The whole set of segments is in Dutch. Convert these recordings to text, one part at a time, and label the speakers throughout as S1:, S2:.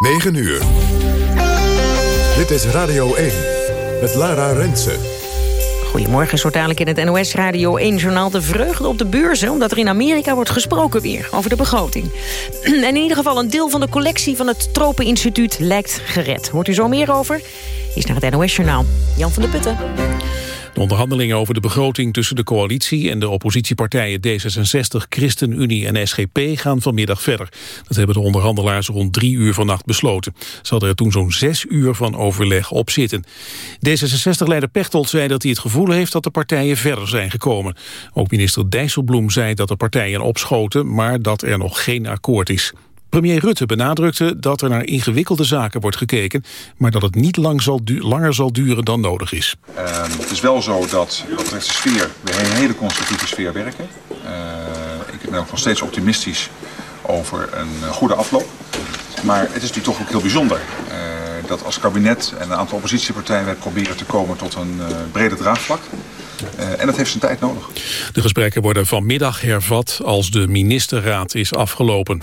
S1: 9 uur. Dit is Radio 1 met Lara Rensen.
S2: Goedemorgen, zo dadelijk in het NOS Radio 1-journaal de vreugde op de beurzen... omdat er in Amerika wordt gesproken weer over de begroting. en in ieder geval een deel van de collectie van het Tropeninstituut lijkt gered. Hoort u zo meer over? Is naar het NOS-journaal. Jan van der Putten.
S3: De onderhandelingen over de begroting tussen de coalitie en de oppositiepartijen D66, ChristenUnie en SGP gaan vanmiddag verder. Dat hebben de onderhandelaars rond drie uur vannacht besloten. Ze hadden er toen zo'n zes uur van overleg op zitten. D66-leider Pechtold zei dat hij het gevoel heeft dat de partijen verder zijn gekomen. Ook minister Dijsselbloem zei dat de partijen opschoten, maar dat er nog geen akkoord is. Premier Rutte benadrukte dat er naar ingewikkelde zaken wordt gekeken... maar dat het niet lang zal langer zal duren dan nodig is.
S4: Uh, het is wel zo dat wat betreft de sfeer, we in een hele constructieve sfeer werken. Uh, ik ben ook nog steeds optimistisch over een goede afloop. Maar het is natuurlijk toch ook heel bijzonder... Uh, dat als kabinet en een aantal oppositiepartijen... wij proberen te komen tot een breder draagvlak. Uh, en dat heeft zijn tijd nodig.
S3: De gesprekken worden vanmiddag hervat als de ministerraad is afgelopen.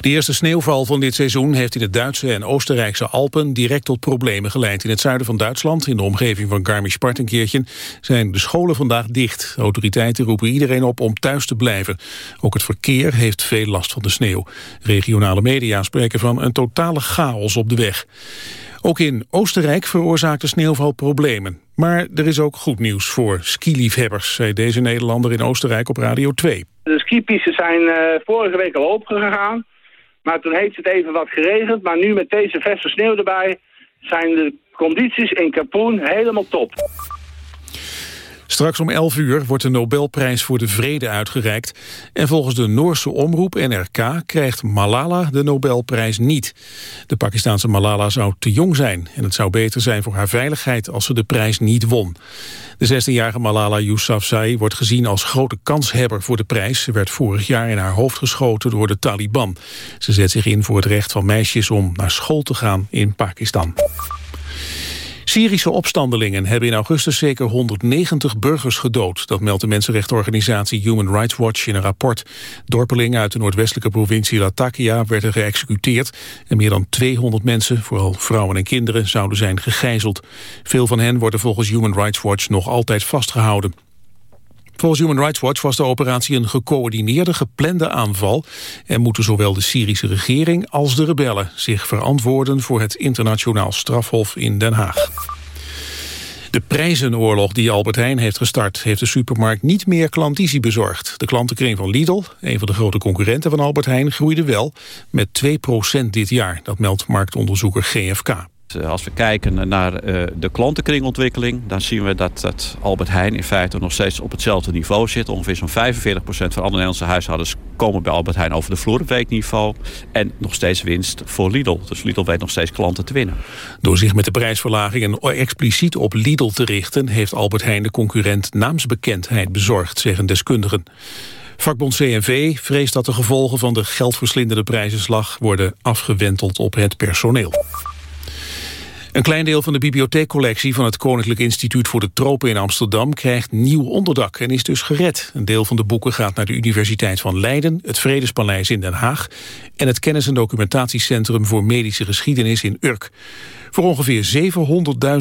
S3: De eerste sneeuwval van dit seizoen heeft in de Duitse en Oostenrijkse Alpen direct tot problemen geleid. In het zuiden van Duitsland, in de omgeving van Garmisch-Partenkirchen, zijn de scholen vandaag dicht. autoriteiten roepen iedereen op om thuis te blijven. Ook het verkeer heeft veel last van de sneeuw. Regionale media spreken van een totale chaos op de weg. Ook in Oostenrijk veroorzaakt de sneeuwval problemen. Maar er is ook goed nieuws voor skiliefhebbers, zei deze Nederlander in Oostenrijk op Radio 2.
S5: De skipistes zijn uh, vorige week al opengegaan. Maar toen heeft het even wat geregend. Maar nu met deze verse sneeuw erbij zijn de condities in Kapoen helemaal top.
S3: Straks om 11 uur wordt de Nobelprijs voor de Vrede uitgereikt. En volgens de Noorse omroep NRK krijgt Malala de Nobelprijs niet. De Pakistanse Malala zou te jong zijn. En het zou beter zijn voor haar veiligheid als ze de prijs niet won. De 16-jarige Malala Yousafzai wordt gezien als grote kanshebber voor de prijs. Ze werd vorig jaar in haar hoofd geschoten door de Taliban. Ze zet zich in voor het recht van meisjes om naar school te gaan in Pakistan. Syrische opstandelingen hebben in augustus zeker 190 burgers gedood. Dat meldt de mensenrechtenorganisatie Human Rights Watch in een rapport. Dorpelingen uit de noordwestelijke provincie Latakia werden geëxecuteerd... en meer dan 200 mensen, vooral vrouwen en kinderen, zouden zijn gegijzeld. Veel van hen worden volgens Human Rights Watch nog altijd vastgehouden. Volgens Human Rights Watch was de operatie een gecoördineerde, geplande aanval... en moeten zowel de Syrische regering als de rebellen zich verantwoorden... voor het internationaal strafhof in Den Haag. De prijzenoorlog die Albert Heijn heeft gestart... heeft de supermarkt niet meer klantizie bezorgd. De klantenkring van Lidl, een van de grote concurrenten van Albert Heijn... groeide wel met 2% dit jaar. Dat meldt marktonderzoeker GFK.
S6: Eh, als we kijken naar eh, de klantenkringontwikkeling... dan zien we dat, Albert Heijn in feite nog steeds op hetzelfde niveau zit. Ongeveer zo'n 45% van alle Nederlandse huishoudens komen bij Albert Heijn over de vloer op weekniveau. En nog steeds winst voor Lidl. Dus Lidl weet nog steeds klanten te winnen.
S3: Door zich met de prijsverlagingen expliciet op Lidl te richten... heeft Albert Heijn de concurrent naamsbekendheid bezorgd, zeggen deskundigen. Vakbond CNV vreest dat de gevolgen van de geldverslindende prijzenslag... worden afgewenteld op het personeel. Een klein deel van de bibliotheekcollectie van het Koninklijk Instituut voor de Tropen in Amsterdam krijgt nieuw onderdak en is dus gered. Een deel van de boeken gaat naar de Universiteit van Leiden, het Vredespaleis in Den Haag en het Kennis- en Documentatiecentrum voor Medische Geschiedenis in Urk. Voor ongeveer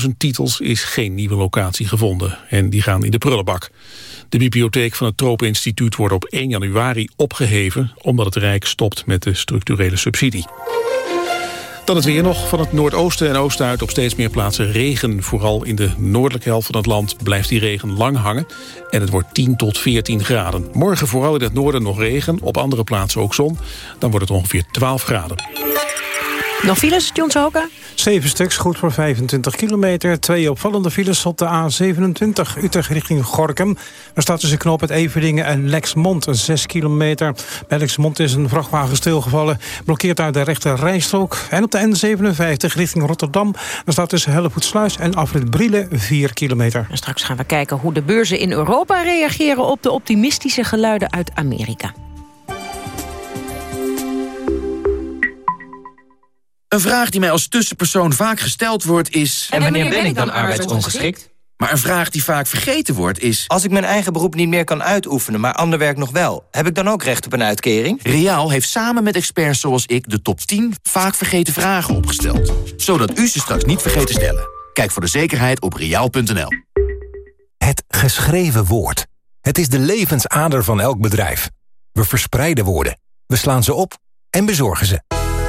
S3: 700.000 titels is geen nieuwe locatie gevonden en die gaan in de prullenbak. De bibliotheek van het Tropeninstituut wordt op 1 januari opgeheven omdat het Rijk stopt met de structurele subsidie. Dan het weer nog. Van het noordoosten en oosten uit op steeds meer plaatsen regen. Vooral in de noordelijke helft van het land blijft die regen lang hangen. En het wordt 10 tot 14 graden. Morgen vooral in het noorden nog regen. Op andere plaatsen ook zon. Dan wordt het ongeveer 12 graden.
S2: Nog files, John Sohoka?
S7: Zeven stuks, goed voor 25 kilometer. Twee opvallende files op de A27 Utrecht richting Gorkum. Daar staat tussen knoop het Everdingen en Lexmond, 6 kilometer. Bij Lexmond is een vrachtwagen stilgevallen. Blokkeert uit de rechte rijstrook. En op de N57 richting Rotterdam. Daar staat tussen Hellevoetsluis en Afrit Brielen 4 kilometer.
S2: En straks gaan we kijken hoe de beurzen in Europa reageren... op de optimistische geluiden uit Amerika.
S8: Een vraag die mij als tussenpersoon vaak gesteld wordt is...
S9: En wanneer ben ik dan arbeidsongeschikt?
S8: Maar een vraag die vaak vergeten wordt is...
S9: Als ik mijn eigen beroep niet meer kan uitoefenen, maar ander werk nog wel... heb ik dan ook recht op een uitkering?
S8: Riaal heeft samen met experts zoals ik de top 10 vaak vergeten vragen opgesteld. Zodat u ze straks niet vergeet te stellen. Kijk voor de zekerheid op riaal.nl.
S10: Het geschreven woord. Het is de levensader van elk bedrijf. We verspreiden woorden, we slaan ze op en bezorgen ze.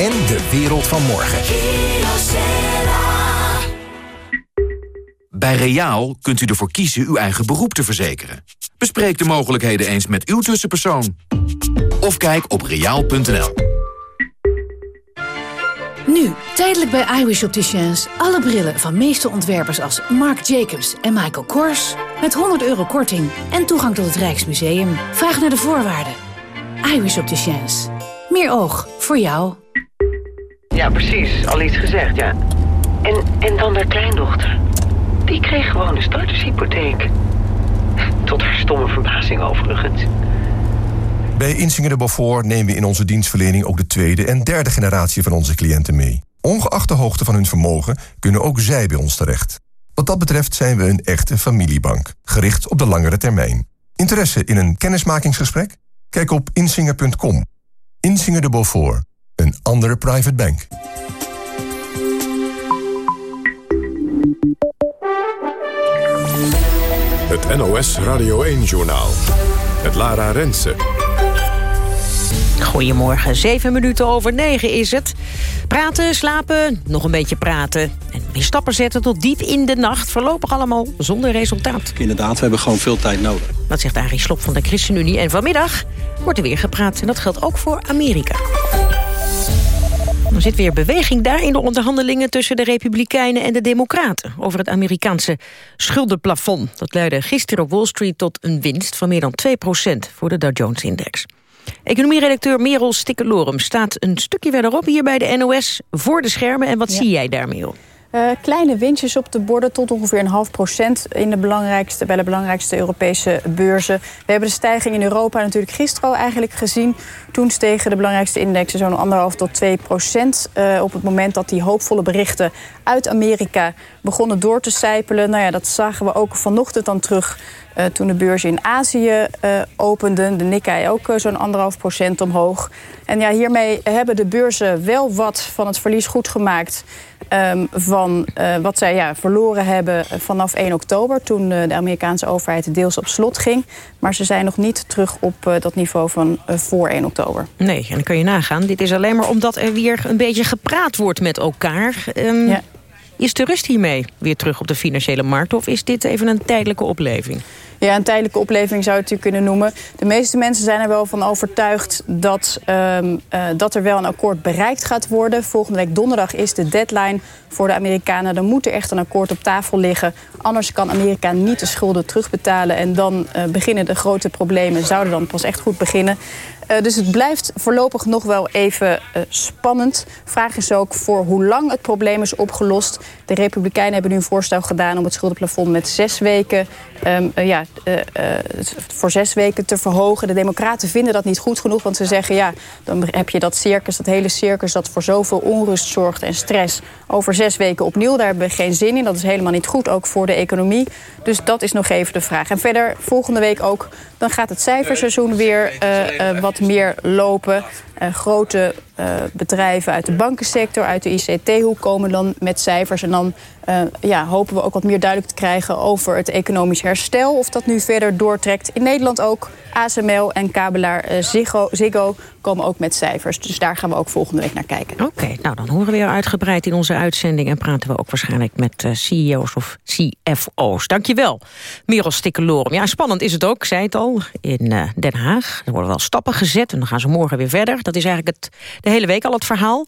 S10: en de wereld van morgen.
S8: Bij Reaal kunt u ervoor kiezen uw eigen beroep te verzekeren. Bespreek de mogelijkheden eens met uw tussenpersoon. Of kijk op reaal.nl.
S11: Nu, tijdelijk bij iWish Opticians. Alle brillen van meeste ontwerpers als Marc Jacobs en Michael Kors... met 100 euro korting en toegang tot het Rijksmuseum. Vraag naar de voorwaarden. iWish Opticians. Meer oog voor jou.
S12: Ja, precies. Al iets gezegd, ja. En, en dan haar kleindochter. Die kreeg gewoon een startershypotheek. Tot haar stomme verbazing overigens.
S13: Bij Insinger de Beaufort nemen we in onze dienstverlening ook de tweede en derde generatie van onze cliënten mee. Ongeacht de hoogte van hun vermogen kunnen ook zij bij ons terecht. Wat dat betreft zijn we een echte familiebank, gericht op de langere termijn. Interesse in een kennismakingsgesprek? Kijk op insinger.com. Insinger de Beaufort, een andere private bank.
S1: Het NOS Radio 1-journaal. Het Lara Rensen.
S2: Goedemorgen, zeven minuten over negen is het. Praten, slapen, nog een beetje praten. En weer stappen zetten tot diep in de nacht. Voorlopig allemaal zonder resultaat.
S14: Inderdaad, we hebben gewoon veel tijd nodig.
S2: Dat zegt Arie Slob van de ChristenUnie. En vanmiddag wordt er weer gepraat. En dat geldt ook voor Amerika. Er zit weer beweging daar in de onderhandelingen tussen de Republikeinen en de Democraten over het Amerikaanse schuldenplafond. Dat leidde gisteren op Wall Street tot een winst van meer dan 2% voor de Dow Jones-index. Economieredacteur Merel Stikkelorum staat een stukje verderop hier bij de NOS voor de schermen. En wat zie jij daarmee op?
S15: Uh, kleine winstjes op de borden tot ongeveer een half procent in de belangrijkste, bij de belangrijkste Europese beurzen. We hebben de stijging in Europa natuurlijk gisteren al eigenlijk gezien. Toen stegen de belangrijkste indexen zo'n anderhalf tot twee procent. Uh, op het moment dat die hoopvolle berichten uit Amerika begonnen door te sijpelen. Nou ja, dat zagen we ook vanochtend dan terug uh, toen de beurzen in Azië openden. De Nikkei ook zo'n anderhalf procent omhoog. En ja, hiermee hebben de beurzen wel wat van het verlies goed gemaakt... Um, van wat zij ja, verloren hebben vanaf 1 oktober... toen de Amerikaanse overheid deels op slot ging. Maar ze zijn nog niet terug op dat niveau van voor 1 oktober.
S2: Nee, en dan kun je nagaan. Dit is alleen maar omdat er weer een beetje gepraat wordt met elkaar. Um, ja. Is de rust hiermee weer terug op de financiële markt... of is dit even een tijdelijke opleving?
S15: Ja, een tijdelijke opleving zou je het natuurlijk kunnen noemen. De meeste mensen zijn er wel van overtuigd dat, um, uh, dat er wel een akkoord bereikt gaat worden. Volgende week donderdag is de deadline voor de Amerikanen. Dan moet er echt een akkoord op tafel liggen. Anders kan Amerika niet de schulden terugbetalen. En dan uh, beginnen de grote problemen, zouden dan pas echt goed beginnen. Uh, dus het blijft voorlopig nog wel even spannend. Vraag is ook voor hoe lang het probleem is opgelost. De Republikeinen hebben nu een voorstel gedaan om het schuldenplafond met zes weken, um, ja, voor zes weken te verhogen. De Democraten vinden dat niet goed genoeg, want ze zeggen ja, dan heb je dat circus, dat hele circus dat voor zoveel onrust zorgt en stress over zes weken opnieuw. Daar hebben we geen zin in. Dat is helemaal niet goed, ook voor de economie. Dus dat is nog even de vraag. En verder volgende week ook, dan gaat het cijferseizoen weer wat meer lopen. Uh, grote bedrijven uit de bankensector, uit de ICT-hoek komen dan met cijfers. En dan uh, ja, hopen we ook wat meer duidelijk te krijgen over het economisch herstel. Of dat nu verder doortrekt. In Nederland ook ASML en kabelaar Ziggo, Ziggo komen ook met cijfers. Dus daar gaan we ook volgende week naar kijken.
S2: Oké, nou dan horen we weer uitgebreid in onze uitzending... en praten we ook waarschijnlijk met CEO's of CFO's. Dankjewel, Merel Stikkelorum. Ja, spannend is het ook, zei het al, in Den Haag. Er worden wel stappen gezet en dan gaan ze morgen weer verder. Dat is eigenlijk het, de hele week al het verhaal.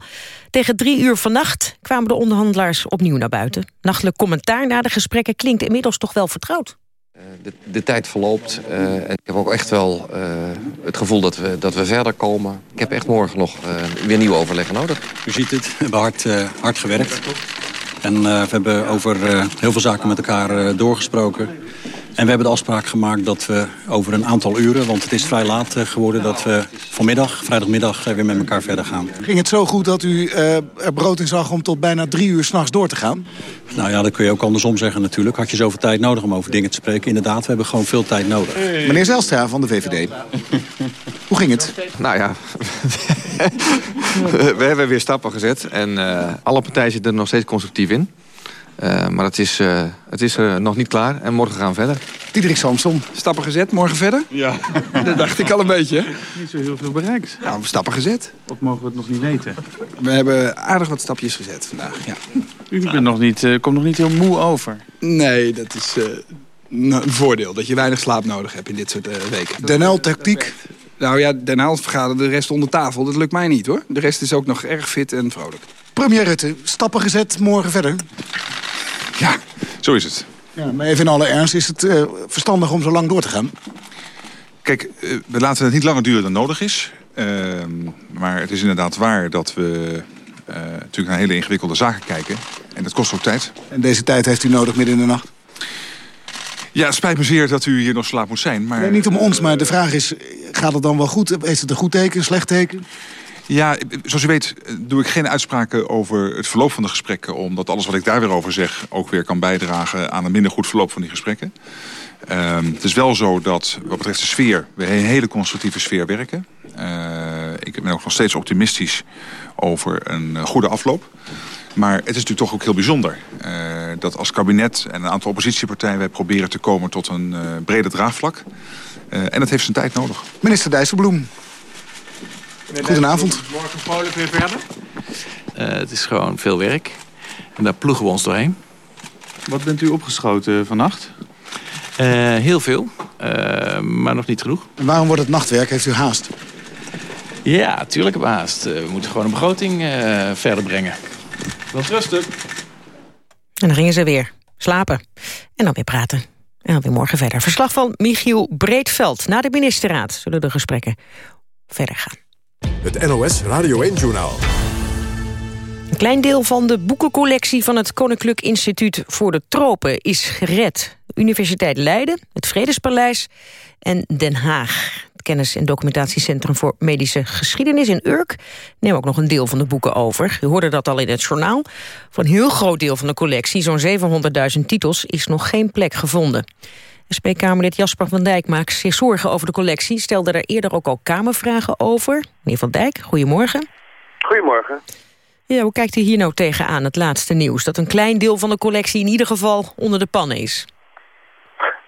S2: Tegen drie uur vannacht kwamen de onderhandelaars opnieuw naar buiten. Nachtelijk commentaar na de gesprekken klinkt inmiddels toch wel vertrouwd.
S16: De, de, tijd verloopt uh, en ik heb ook echt wel uh, het gevoel dat we, dat we verder komen. Ik heb echt morgen nog weer nieuwe overleggen nodig.
S14: U ziet het, we hebben hard, hard gewerkt. En we hebben over heel veel zaken met elkaar doorgesproken. En we hebben de afspraak gemaakt dat we over een aantal uren... want het is vrij laat eh, geworden dat we vanmiddag, vrijdagmiddag... Eh, weer met elkaar verder gaan.
S17: Ging het zo goed dat u uh, er brood in zag om tot bijna drie uur s'nachts door te gaan?
S14: Nou ja, dat kun je ook andersom zeggen natuurlijk. Had je zoveel tijd nodig om over dingen te spreken? Inderdaad, we hebben gewoon veel tijd nodig.
S17: Meneer Zelstra van de VVD. Hoe ging het?
S16: Nou ja, we hebben weer stappen gezet. En uh, alle partijen zitten er nog steeds constructief in. Uh, maar het is, uh, het is uh, nog niet klaar en morgen gaan we verder.
S17: Diederik Samson, stappen gezet, morgen verder?
S18: Ja.
S17: dat dacht ik al een beetje.
S18: Niet zo heel veel bereikt.
S17: Ja, we stappen gezet.
S18: Of mogen we het nog niet weten?
S17: We hebben aardig wat stapjes gezet vandaag, ja.
S18: U bent nog niet, komt nog niet heel moe over?
S17: Nee, dat is een voordeel. Dat je weinig slaap nodig hebt in dit soort weken. Den tactiek Nou ja, Den Haal vergaderde de rest onder tafel. Dat lukt mij niet hoor. De rest is ook nog erg fit en vrolijk. Premier Rutte, stappen gezet, morgen verder.
S4: Ja, zo is het.
S17: Ja, maar even in alle ernst, is het uh, verstandig om zo lang door te gaan?
S4: Kijk, uh, we laten het niet langer duren dan nodig is. Uh, maar het is inderdaad waar dat we eh, natuurlijk naar hele ingewikkelde zaken kijken. En dat kost ook tijd.
S17: En deze tijd heeft u nodig midden in de nacht?
S4: Ja, het spijt me zeer dat u hier nog slaap moet zijn. Maar...
S17: Nee, niet om ons, maar de vraag is, gaat het dan wel goed? Is het een goed teken, een slecht teken?
S4: Ja, zoals u weet doe ik geen uitspraken over het verloop van de gesprekken... omdat alles wat ik daar weer over zeg ook weer kan bijdragen... aan een minder goed verloop van die gesprekken. Uh, het is wel zo dat wat betreft de sfeer... we een hele constructieve sfeer werken. Uh, ik ben ook nog steeds optimistisch over een goede afloop. Maar het is natuurlijk toch ook heel bijzonder... Dat als kabinet en een aantal oppositiepartijen... wij proberen te komen tot een breder draagvlak. en dat heeft zijn tijd nodig.
S17: Minister Dijsselbloem, Goedenavond.
S18: Morgen vrolijk weer verder?
S19: Uh, het is gewoon veel werk. En daar ploegen we ons doorheen.
S18: Wat bent u opgeschoten vannacht?
S19: Uh, heel veel, uh, maar nog niet genoeg.
S17: En waarom wordt het nachtwerk? Heeft u haast?
S19: Ja, natuurlijk hebben we haast. we moeten gewoon een begroting verder brengen.
S18: Wat rusten.
S2: En dan gingen ze weer slapen. En dan weer praten. En dan weer morgen verder. Verslag van Michiel Breedveld. Na de ministerraad zullen de gesprekken verder gaan.
S1: Het NOS Radio 1-journaal.
S2: Een klein deel van de boekencollectie van het Koninklijk Instituut voor de Tropen is gered. Universiteit Leiden, het Vredespaleis en Den Haag. Het Kennis- en Documentatiecentrum voor Medische Geschiedenis in Urk neemt ook nog een deel van de boeken over. U hoorde dat al in het journaal. Voor een heel groot deel van de collectie, zo'n 700.000 titels, is nog geen plek gevonden. SP-Kamerlid Jasper van Dijk maakt zich zorgen over de collectie. Stelde er eerder ook al Kamervragen over. Meneer van Dijk, goedemorgen.
S20: Goedemorgen.
S2: Ja, hoe kijkt u hier nou tegenaan, het laatste nieuws? Dat een klein deel van de collectie in ieder geval onder de pannen is.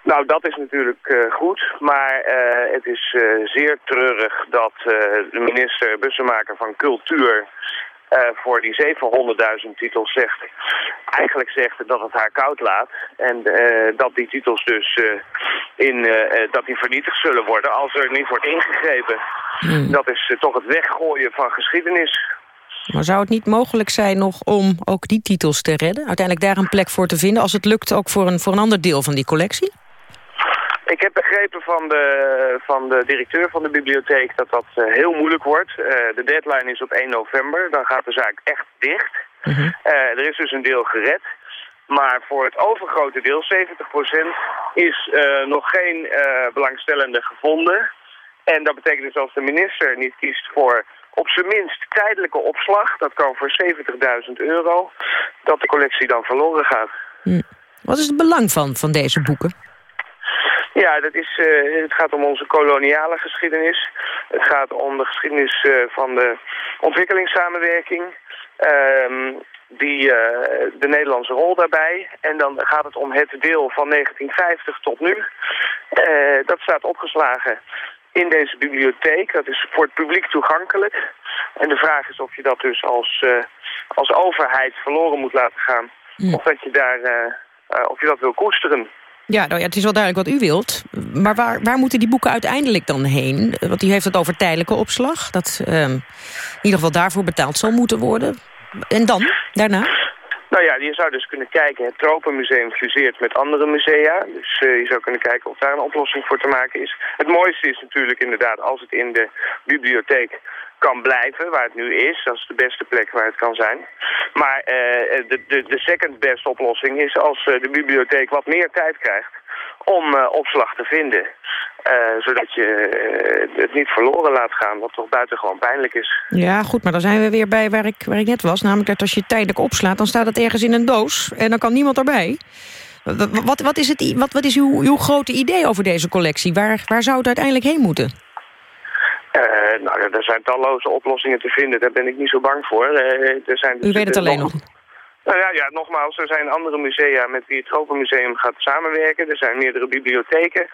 S20: Nou, dat is natuurlijk uh, goed, maar uh, het is uh, zeer treurig dat de minister Bussemaker van Cultuur voor die 700.000 titels zegt, eigenlijk zegt dat het haar koud laat. En uh, dat die titels dus uh, in, dat die vernietigd zullen worden als er niet wordt ingegrepen. Hmm. Dat is toch het weggooien van geschiedenis.
S2: Maar zou het niet mogelijk zijn nog om ook die titels te redden? Uiteindelijk daar een plek voor te vinden als het lukt ook voor een, voor een ander deel van die collectie?
S20: Ik heb begrepen van de, van de directeur van de bibliotheek dat dat uh, heel moeilijk wordt. Uh, de deadline is op 1 november, dan gaat de zaak echt dicht. -hmm. uh, er is dus een deel gered. Maar voor het overgrote deel, 70%, is nog geen belangstellende gevonden. En dat betekent dus als de minister niet kiest voor op zijn minst tijdelijke opslag, dat kan voor 70.000 euro, dat de collectie dan verloren gaat.
S2: Hm. Wat is het belang van, van deze boeken?
S20: Ja, dat is, uh, het gaat om onze koloniale geschiedenis. Het gaat om de geschiedenis uh, van de ontwikkelingssamenwerking. Uh, die, uh, de Nederlandse rol daarbij. En dan gaat het om het deel van 1950 tot nu. dat staat opgeslagen in deze bibliotheek. Dat is voor het publiek toegankelijk. En de vraag is of je dat dus als, als overheid verloren moet laten gaan. Of dat je daar, of je dat wil koesteren.
S2: Ja, nou ja, het is wel duidelijk wat u wilt. Maar waar, waar moeten die boeken uiteindelijk dan heen? Want u heeft het over tijdelijke opslag. Dat um, in ieder geval daarvoor betaald zal moeten worden. En dan, daarna?
S20: Nou ja, je zou dus kunnen kijken, het Tropenmuseum fuseert met andere musea. Dus uh, je zou kunnen kijken of daar een oplossing voor te maken is. Het mooiste is natuurlijk inderdaad als het in de bibliotheek kan blijven, waar het nu is. Dat is de beste plek waar het kan zijn. Maar uh, de, de, de second best oplossing is als uh, de bibliotheek wat meer tijd krijgt om opslag te vinden. Uh, zodat je uh, het niet verloren laat gaan, wat toch buitengewoon pijnlijk is.
S2: Ja, goed, maar dan zijn we weer bij waar ik, waar ik net was. Namelijk dat als je tijdelijk opslaat, dan staat het ergens in een doos. En dan kan niemand erbij. Wat, wat is, het, wat, wat is uw, uw grote idee over deze collectie? Waar, waar zou het uiteindelijk heen moeten?
S20: Uh, nou, er zijn talloze oplossingen te vinden. Daar ben ik niet zo bang voor. Er zijn
S2: U weet het alleen nog.
S20: Nou ja, ja, nogmaals, er zijn andere musea met wie het Tropenmuseum gaat samenwerken. Er zijn meerdere bibliotheken.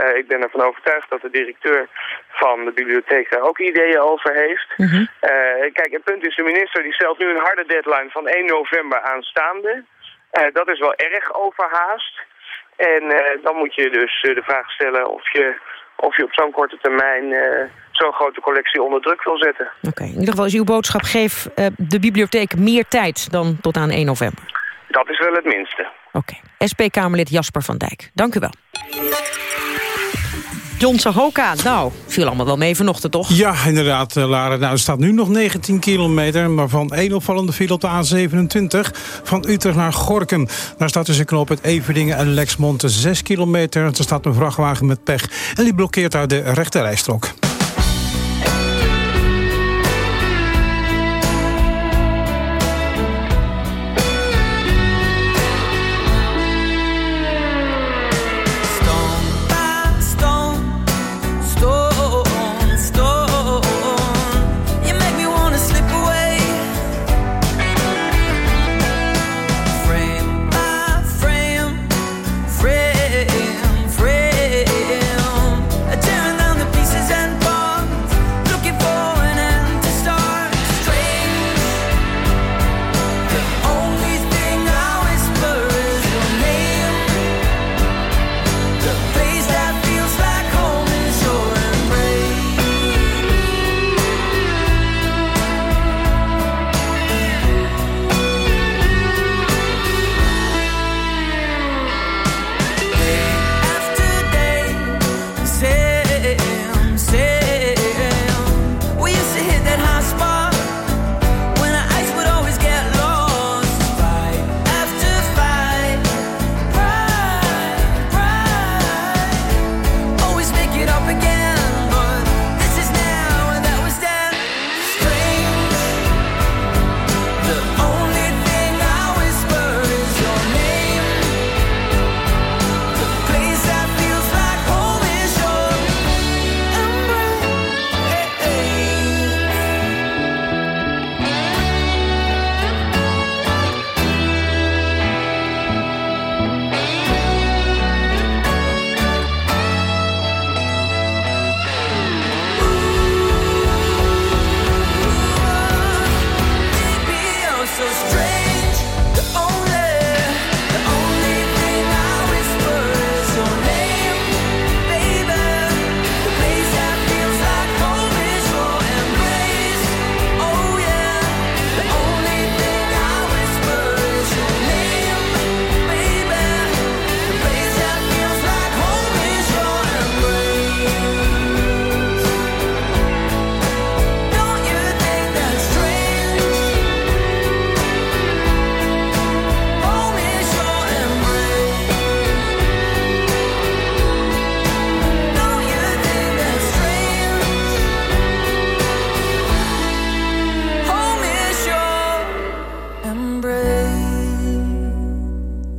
S20: Uh, ik ben ervan overtuigd dat de directeur van de bibliotheek daar ook ideeën over heeft. Mm -hmm. uh, kijk, het punt is, de minister die stelt nu een harde deadline van 1 november aanstaande. Uh, dat is wel erg overhaast. En dan moet je dus de vraag stellen of je, of je op zo'n korte termijn zo'n grote collectie onder druk wil zetten.
S2: Oké, okay. in ieder geval is uw boodschap... geef uh, de bibliotheek meer tijd dan tot aan 1 november.
S20: Dat is wel het minste.
S2: Oké. Okay. SP-Kamerlid Jasper van Dijk. Dank u wel. John Sahoka, nou, viel allemaal wel mee vanochtend, toch?
S7: Ja, inderdaad, Lara. Nou, er staat nu nog 19 kilometer... maar van één opvallende file op de A27... van Utrecht naar Gorkum. Daar staat tussen knoop het Everdingen en Lexmond 6 kilometer. Er staat een vrachtwagen met pech en die blokkeert daar de rechterrijstrook.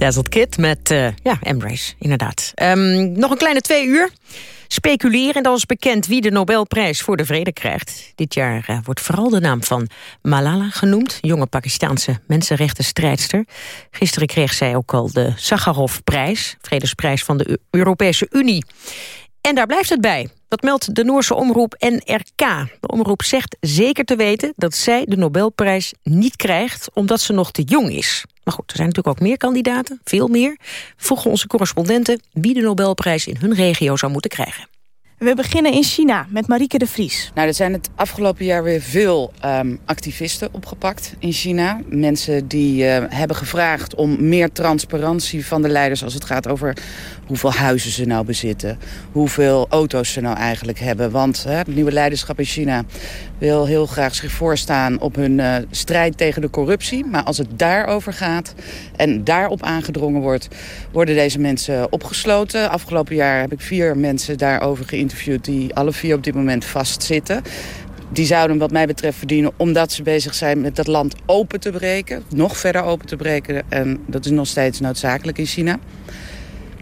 S2: Dazzled Kid met uh, ja, Embrace, inderdaad. Um, nog een kleine twee uur. Speculeren en dan is bekend wie de Nobelprijs voor de Vrede krijgt. Dit jaar uh, wordt vooral de naam van Malala genoemd. Jonge Pakistaanse mensenrechtenstrijdster. Gisteren kreeg zij ook al de Sakharov-prijs. Vredesprijs van de Europese Unie. En daar blijft het bij. Dat meldt de Noorse omroep NRK. De omroep zegt zeker te weten dat zij de Nobelprijs niet krijgt... omdat ze nog te jong is. Maar goed, er zijn natuurlijk ook meer kandidaten, veel meer. Vroegen onze correspondenten wie de Nobelprijs in hun regio zou moeten krijgen.
S15: We beginnen in China met Marieke de Vries.
S21: Nou, er zijn het afgelopen jaar weer veel um, activisten opgepakt in China. Mensen die uh, hebben gevraagd om meer transparantie van de leiders... als het gaat over hoeveel huizen ze nou bezitten. Hoeveel auto's ze nou eigenlijk hebben. Want hè, het nieuwe leiderschap in China wil heel graag zich voorstaan... op hun uh, strijd tegen de corruptie. Maar als het daarover gaat en daarop aangedrongen wordt... worden deze mensen opgesloten. Afgelopen jaar heb ik vier mensen daarover geïnterviewd die alle vier op dit moment vastzitten. Die zouden wat mij betreft verdienen omdat ze bezig zijn met dat land open te breken. Nog verder open te breken. En dat is nog steeds noodzakelijk in China.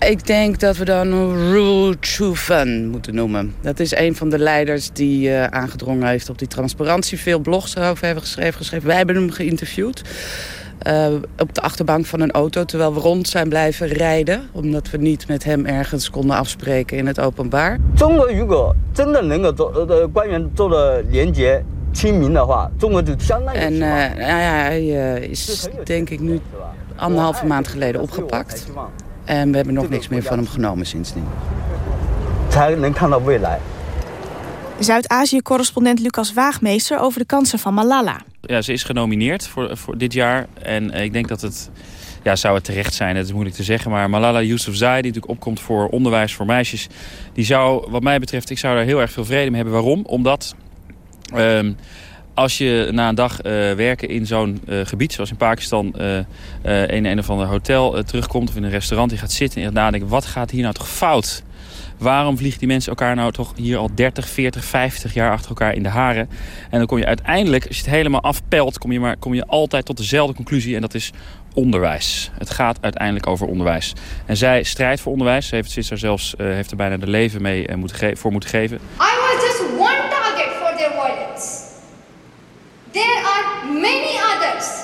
S21: Ik denk dat we dan Ru Chufan moeten noemen. Dat is een van de leiders die uh, aangedrongen heeft op die transparantie. Veel blogs erover hebben geschreven. geschreven. Wij hebben hem geïnterviewd. Uh, op de achterbank van een auto terwijl we rond zijn blijven rijden. Omdat we niet met hem ergens konden afspreken in het openbaar. En uh, nou hij uh, is denk ik nu anderhalve maand geleden opgepakt. En we hebben nog niks meer van hem genomen sindsdien.
S15: Zuid-Azië-correspondent Lucas Waagmeester over de kansen van Malala.
S22: Ja, ze is genomineerd voor, voor dit jaar. En ik denk dat het... Ja, zou het terecht zijn, dat is moeilijk te zeggen. Maar Malala Yousafzai, die natuurlijk opkomt voor onderwijs voor meisjes... die zou, wat mij betreft, ik zou daar heel erg veel vrede mee hebben. Waarom? Omdat... Um, als je na een dag uh, werken in zo'n uh, gebied, zoals in Pakistan... Uh, in een of ander hotel terugkomt of in een restaurant... die gaat zitten en nadenken, wat gaat hier nou toch fout? Waarom vliegen die mensen elkaar nou toch hier al 30, 40, 50 jaar achter elkaar in de haren? En dan kom je uiteindelijk, als je het helemaal afpelt, kom je, maar, kom je altijd tot dezelfde conclusie. En dat is onderwijs. Het gaat uiteindelijk over onderwijs. En zij strijdt voor onderwijs. Ze heeft, sinds er zelfs, heeft er bijna de leven mee moeten voor moeten geven.
S23: There are many others.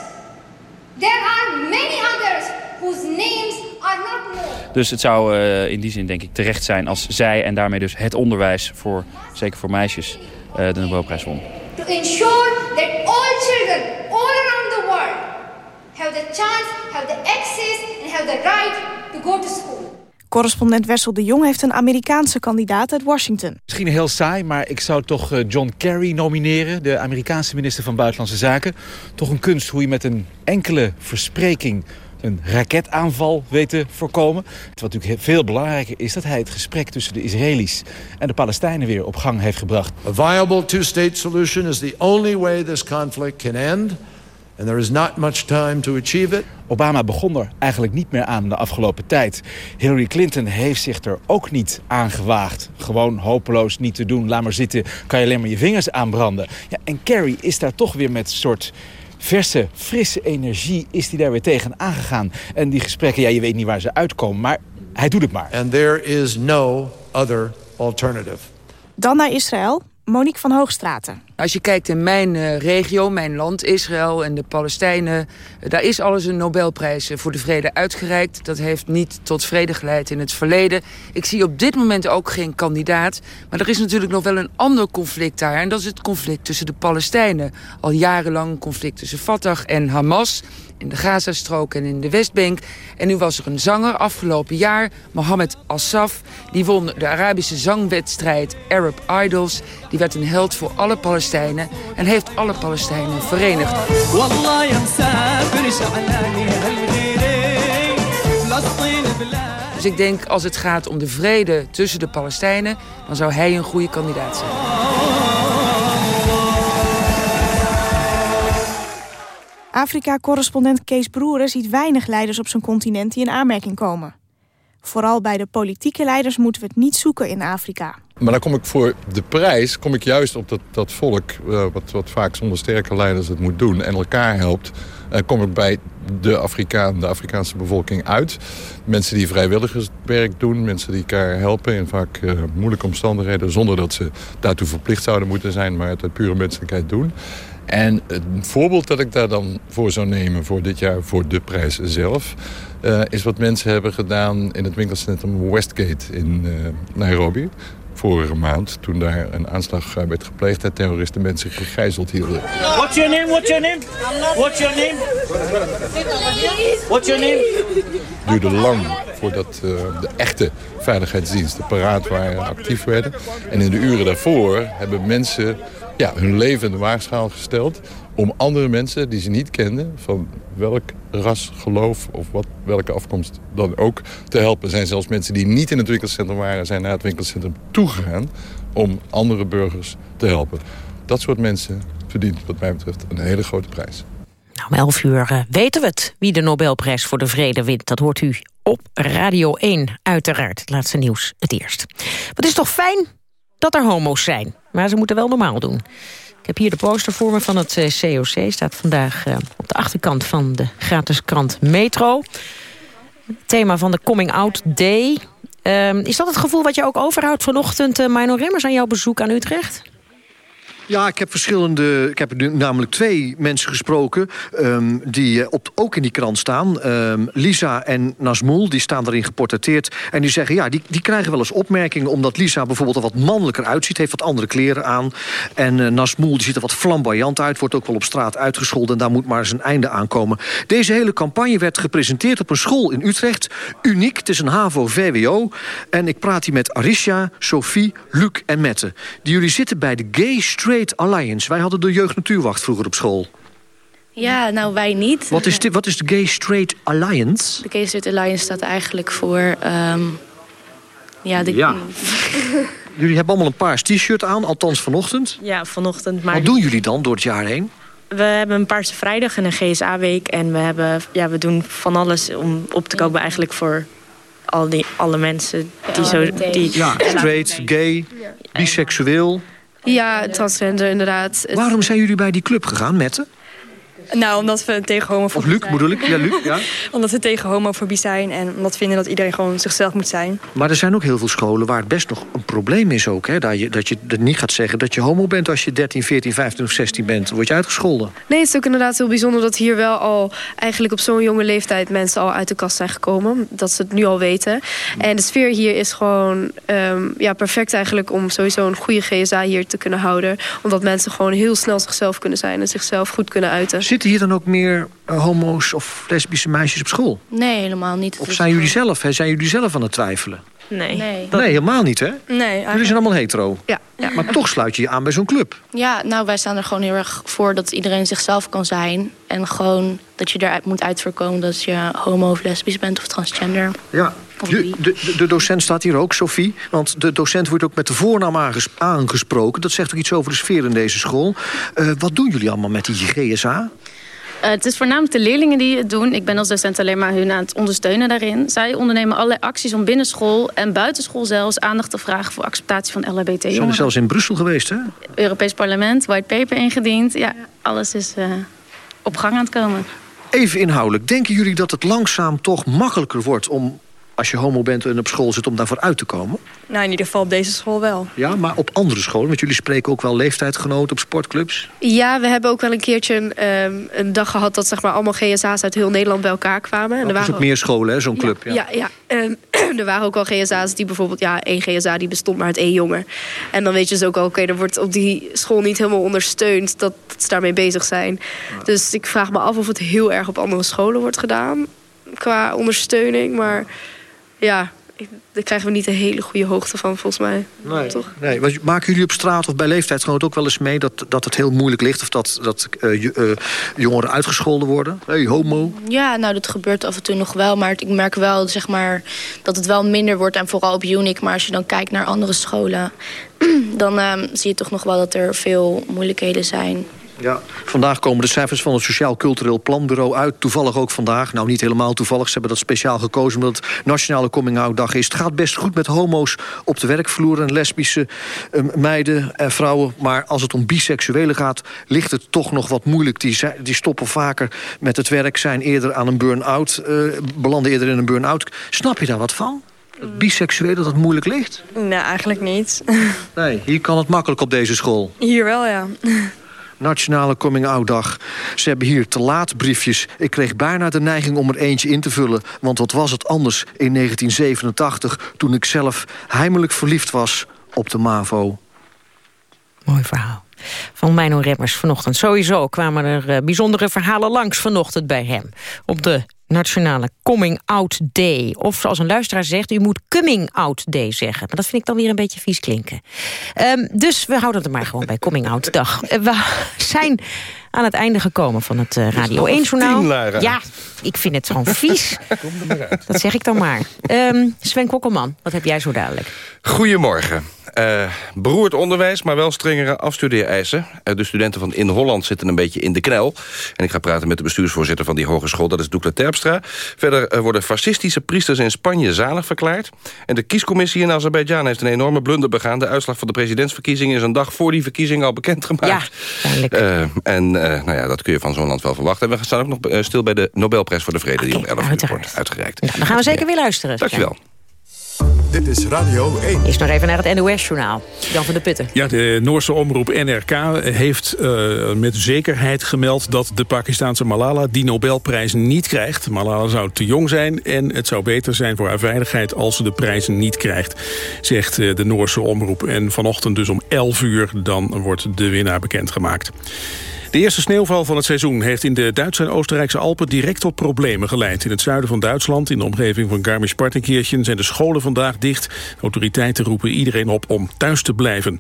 S23: There are many others whose names are not known.
S22: Dus het zou uh, in die zin denk ik terecht zijn als zij en daarmee dus het onderwijs, voor, zeker voor meisjes, uh, de Nobelprijs won.
S23: To ensure that all children all around the world have the chance, have the access and have the right to go to school.
S15: Correspondent Wessel de Jong heeft een Amerikaanse kandidaat uit Washington.
S24: Misschien heel saai, maar ik zou toch eh, John Kerry nomineren... de Amerikaanse minister van Buitenlandse Zaken. Toch een kunst hoe je met een enkele verspreking een raketaanval weet te voorkomen. Wat natuurlijk veel belangrijker is dat hij het gesprek tussen de Israëli's en de Palestijnen weer op gang heeft gebracht.
S25: A viable two-state solution is the only way this conflict can end. And there is not much time to achieve it.
S24: Obama begon er eigenlijk niet meer aan de afgelopen tijd. Hillary Clinton heeft zich er ook niet aan gewaagd. Gewoon hopeloos niet te doen, laat maar zitten, kan je alleen maar je vingers aanbranden. Ja, en Kerry is daar toch weer met een soort verse, frisse energie is hij daar weer tegen aangegaan. En die gesprekken, ja, je weet niet waar ze uitkomen, maar hij doet het maar.
S25: And there is no other alternative.
S15: Dan naar Israël. Monique van Hoogstraten.
S21: Als je kijkt in mijn uh, regio, mijn land Israël en de Palestijnen... Uh, daar is alles een Nobelprijs voor de vrede uitgereikt. Dat heeft niet tot vrede geleid in het verleden. Ik zie op dit moment ook geen kandidaat. Maar er is natuurlijk nog wel een ander conflict daar. En dat is het conflict tussen de Palestijnen. Al jarenlang een conflict tussen Fatah en Hamas in de Gazastrook en in de Westbank. En nu was er een zanger afgelopen jaar, Mohammed Assaf. Die won de Arabische zangwedstrijd Arab Idols. Die werd een held voor alle Palestijnen en heeft alle Palestijnen verenigd. Dus ik denk als het gaat om de vrede tussen de Palestijnen... dan zou hij een goede kandidaat zijn.
S15: Afrika-correspondent Kees Broeren ziet weinig leiders op zijn continent die in aanmerking komen. Vooral bij de politieke leiders moeten we het niet zoeken in Afrika.
S26: Maar dan kom ik voor de prijs kom ik juist op dat, dat volk... Uh, wat, wat vaak zonder sterke leiders het moet doen en elkaar helpt... Uh, kom ik bij de Afrikaan, de Afrikaanse bevolking uit. Mensen die vrijwilligerswerk doen, mensen die elkaar helpen... in vaak uh, moeilijke omstandigheden... zonder dat ze daartoe verplicht zouden moeten zijn... maar het uit pure menselijkheid doen. En het voorbeeld dat ik daar dan voor zou nemen voor dit jaar voor de prijs zelf... Uh, is wat mensen hebben gedaan in het winkelcentrum Westgate in uh, Nairobi. Vorige maand, toen daar een aanslag werd gepleegd... dat terroristen mensen gegijzeld hielden.
S27: What's your name? What's your name? What's your name? What's your name?
S26: duurde lang voordat uh, de echte veiligheidsdiensten paraat waren en actief werden. En in de uren daarvoor hebben mensen ja, hun leven in de waagschaal gesteld om andere mensen die ze niet kenden... van welk ras, geloof of wat, welke afkomst dan ook te helpen. Er zijn zelfs mensen die niet in het winkelcentrum waren... zijn naar het winkelcentrum toegegaan om andere burgers te helpen. Dat soort mensen verdient wat mij betreft een hele grote prijs.
S2: Nou, om 11 uur uh, weten we het wie de Nobelprijs voor de Vrede wint. Dat hoort u op Radio 1, uiteraard. Het laatste nieuws het eerst. Wat is toch fijn dat er homo's zijn. Maar ze moeten wel normaal doen. Ik heb hier de poster voor me van het COC. Eh, Staat vandaag uh, op de achterkant van de gratis krant Metro. Thema van de Coming Out Day. Uh, is dat het gevoel wat je ook overhoudt vanochtend, uh, Mino Remmers... aan jouw bezoek aan Utrecht?
S28: Ja, ik heb verschillende. Ik heb namelijk twee mensen gesproken. Um, die uh, op, ook in die krant staan. Um, Lisa en Nasmoel, die staan erin geportretteerd. En die zeggen, ja, die, die krijgen wel eens opmerkingen. Omdat Lisa bijvoorbeeld er wat mannelijker uitziet. Heeft wat andere kleren aan. En uh, die ziet er wat flamboyant uit. Wordt ook wel op straat uitgescholden. En daar moet maar eens een einde aan komen. Deze hele campagne werd gepresenteerd op een school in Utrecht. Uniek, het is een HAVO-VWO. En ik praat hier met Arisha, Sophie, Luc en Mette. Die jullie zitten bij de Gay Straight Alliance. Wij hadden de Jeugd Natuurwacht vroeger op school.
S29: Ja, nou wij niet.
S28: Wat is, dit, wat is de Gay Straight Alliance?
S29: De Gay Straight Alliance staat eigenlijk voor... Um, ja, de...
S28: ja. jullie hebben allemaal een paars t-shirt aan, althans vanochtend.
S29: Ja, vanochtend. Maar...
S28: Wat doen jullie dan door het jaar heen?
S29: We hebben een Paarse Vrijdag en een GSA-week. En we, hebben, ja, we doen van alles om op te kopen eigenlijk voor al die, alle mensen die zo... Die...
S28: Ja, straight, gay, biseksueel...
S29: Ja, transgender inderdaad.
S28: Waarom zijn jullie bij die club gegaan, Mette?
S29: Nou, omdat we tegen homofobie
S28: Of Luc bedoel ik? Ja, Luc, ja.
S29: omdat we tegen homofobie zijn en omdat we vinden dat iedereen gewoon zichzelf moet zijn.
S28: Maar er zijn ook heel veel scholen waar het best nog een probleem is ook. Hè? Dat, je, dat je niet gaat zeggen dat je homo bent als je 13, 14, 15 of 16 bent. Dan word je uitgescholden.
S29: Nee, het is ook inderdaad heel bijzonder dat hier wel al eigenlijk op zo'n jonge leeftijd mensen al uit de kast zijn gekomen. Dat ze het nu al weten. En de sfeer hier is gewoon um, ja, perfect eigenlijk om sowieso een goede GSA hier te kunnen houden. Omdat mensen gewoon heel snel zichzelf kunnen zijn en zichzelf goed kunnen uiten.
S28: Zitten hier dan ook meer uh, homo's of lesbische meisjes op school?
S29: Nee, helemaal niet.
S28: Of zijn jullie zelf, hè? zijn jullie zelf aan het twijfelen?
S29: Nee. Nee,
S28: nee helemaal niet, hè?
S29: Nee.
S28: Jullie zijn allemaal hetero.
S29: Ja. ja.
S28: Maar toch sluit je je aan bij zo'n club.
S29: Ja, nou, wij staan er gewoon heel erg voor dat iedereen zichzelf kan zijn. En gewoon dat je eruit moet uitvoorkomen dat je homo of lesbisch bent of transgender.
S28: Ja. De, de, de, docent staat hier ook, Sophie. Want de docent wordt ook met de voornaam aangesproken. Dat zegt ook iets over de sfeer in deze school. Uh, wat doen jullie allemaal met die GSA?
S29: Uh, het is voornamelijk de leerlingen die het doen. Ik ben als docent alleen maar hun aan het ondersteunen daarin. Zij ondernemen allerlei acties om binnen school en buitenschool zelfs aandacht te vragen voor acceptatie van LHBT
S28: jongeren. Zijn zelfs in Brussel geweest, hè?
S29: Europees Parlement, white paper ingediend. Ja, alles is uh, op gang aan het komen.
S28: Even inhoudelijk. Denken jullie dat het langzaam toch makkelijker wordt om als je homo bent en op school zit om daarvoor uit te komen?
S29: Nou, in ieder geval op deze school wel.
S28: Ja, maar op andere scholen? Want jullie spreken ook wel leeftijdgenoten op sportclubs?
S29: Ja, we hebben ook wel een keertje een, um, een dag gehad... dat zeg maar, allemaal GSA's uit heel Nederland bij elkaar kwamen.
S28: En er waren ook meer scholen, hè, zo'n club?
S29: Ja, ja. ja, ja. er waren ook al GSA's die bijvoorbeeld... ja, één GSA die bestond maar uit één jongen. En dan weet je dus ook al, oké, okay, er wordt op die school niet helemaal ondersteund... dat, dat ze daarmee bezig zijn. Dus ik vraag me af of het heel erg op andere scholen wordt gedaan... qua ondersteuning, maar ja, daar krijgen we niet een hele goede hoogte van, volgens mij.
S28: Nee,
S29: Toch?
S28: nee. maken jullie op straat of bij leeftijdsgenoten ook wel eens mee... dat, dat het heel moeilijk ligt of dat, dat uh, uh, jongeren uitgescholden worden? Hey, homo?
S29: Ja, nou, dat gebeurt af en toe nog wel. Maar ik merk wel zeg maar, dat het wel minder wordt. En vooral op Unique. Maar als je dan kijkt naar andere scholen... dan uh, zie je toch nog wel dat er veel moeilijkheden zijn...
S28: Ja. Vandaag komen de cijfers van het Sociaal Cultureel Planbureau uit. Toevallig ook vandaag. Nou, niet helemaal toevallig. Ze hebben dat speciaal gekozen omdat het Nationale Coming Out Dag is. Het gaat best goed met homo's op de werkvloer... en lesbische uh, meiden en vrouwen. Maar als het om biseksuelen gaat, ligt het toch nog wat moeilijk. Die, die stoppen vaker met het werk, zijn eerder aan een burn-out... Uh, belanden eerder in een burn-out. Snap je daar wat van? Dat het moeilijk ligt?
S29: Nee, eigenlijk niet.
S28: nee, hier kan het makkelijk op deze school.
S29: Hier wel, ja.
S28: Nationale Coming-out Dag. Ze hebben hier te laat briefjes. Ik kreeg bijna de neiging om er eentje in te vullen. Want wat was het anders in 1987... toen ik zelf heimelijk verliefd was op de MAVO.
S2: Mooi verhaal. Van Mino Remmers vanochtend. Sowieso kwamen er uh, bijzondere verhalen langs vanochtend bij hem. Op de Nationale Coming Out Day. Of zoals een luisteraar zegt, u moet Coming Out Day zeggen. Maar dat vind ik dan weer een beetje vies klinken. Um, dus we houden het er maar gewoon bij Coming Out Dag. Uh, we zijn aan het einde gekomen van het uh, Radio 1-journaal. Ja, ik vind het gewoon vies. Kom er maar uit. Dat zeg ik dan maar. Um, Sven Kokkelman, wat heb jij zo dadelijk?
S30: Goedemorgen. Uh, beroerd onderwijs, maar wel strengere afstudeereisen. Uh, de studenten van In Holland zitten een beetje in de knel. En ik ga praten met de bestuursvoorzitter van die hogeschool. Dat is Doekle Terpstra. Verder uh, worden fascistische priesters in Spanje zalig verklaard. En de kiescommissie in Azerbeidzjan heeft een enorme blunder begaan. De uitslag van de presidentsverkiezingen is een dag voor die verkiezing al bekendgemaakt. Ja, en nou ja, dat kun je van zo'n land wel verwachten. En we staan ook nog stil bij de Nobelprijs voor de Vrede... die om 11 uur wordt uitgereikt.
S2: Nou, dan gaan we zeker weer luisteren.
S30: Dankjewel.
S2: Ja.
S1: Dit is Radio 1.
S2: Eerst nog even naar het NOS-journaal. Jan van de Putten.
S3: Ja, de Noorse omroep NRK heeft uh, met zekerheid gemeld... dat de Pakistaanse Malala die Nobelprijs niet krijgt. Malala zou te jong zijn en het zou beter zijn voor haar veiligheid... als ze de prijs niet krijgt, zegt uh, de Noorse omroep. En vanochtend dus om 11 uur dan wordt de winnaar bekendgemaakt. De eerste sneeuwval van het seizoen heeft in de Duitse en Oostenrijkse Alpen direct tot problemen geleid. In het zuiden van Duitsland, in de omgeving van Garmisch-Partenkirchen, zijn de scholen vandaag dicht. Autoriteiten roepen iedereen op om thuis te blijven.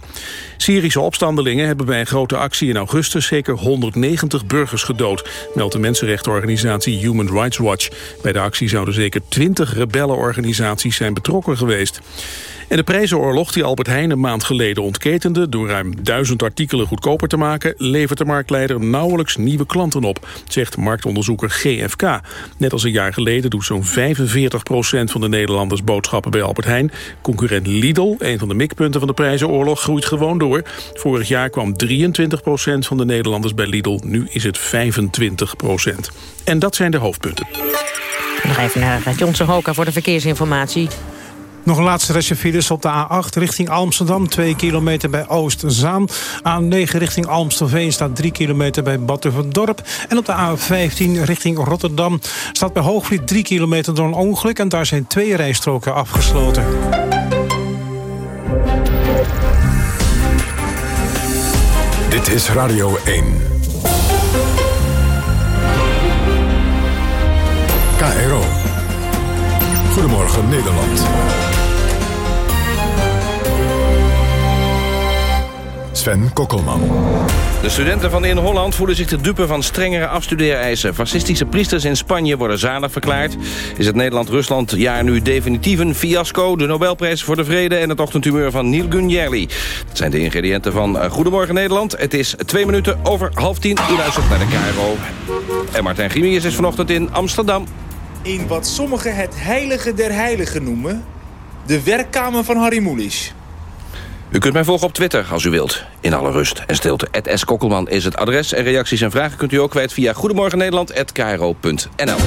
S3: Syrische opstandelingen hebben bij een grote actie in augustus zeker 190 burgers gedood, meldt de mensenrechtenorganisatie Human Rights Watch. Bij de actie zouden zeker 20 rebellenorganisaties zijn betrokken geweest. En de prijzenoorlog die Albert Heijn een maand geleden ontketende... door ruim duizend artikelen goedkoper te maken... levert de marktleider nauwelijks nieuwe klanten op, zegt marktonderzoeker GFK. Net als een jaar geleden doet zo'n 45% van de Nederlanders boodschappen bij Albert Heijn. Concurrent Lidl, een van de mikpunten van de prijzenoorlog, groeit gewoon door. Vorig jaar kwam 23% van de Nederlanders bij Lidl, nu is het 25% En dat zijn de hoofdpunten.
S2: Nog even naar Johnson Hoka voor de verkeersinformatie.
S31: Nog een laatste restje op de A8 richting Amsterdam. 2 kilometer bij Oost-Zaan. A9 richting Almstelveen staat 3 kilometer bij Batuverdorp. En op de A15 richting Rotterdam staat bij Hoogvliet 3 kilometer door een ongeluk. En daar zijn twee rijstroken afgesloten.
S1: Dit is Radio 1. KRO. Goedemorgen Nederland. Sven Kokkelman.
S30: De studenten van In Holland voelen zich te dupe van strengere afstudeereisen. Fascistische priesters in Spanje worden zalig verklaard. Is het Nederland-Rusland jaar nu definitief een fiasco? De Nobelprijs voor de Vrede en het ochtendhumeur van Neil Gunjerli. Dat zijn de ingrediënten van eh, Goedemorgen Nederland. Het is twee minuten over half tien. U luistert naar de KRO. En Martijn Grimius is vanochtend in Amsterdam.
S32: In wat sommigen het heilige der heiligen noemen... de werkkamer van Harry Mulisch.
S30: U kunt mij volgen op Twitter als u wilt. In alle rust en stilte. S. Kokkelman is het adres. En reacties en vragen kunt u ook kwijt via goedemorgennederland.kro.nl.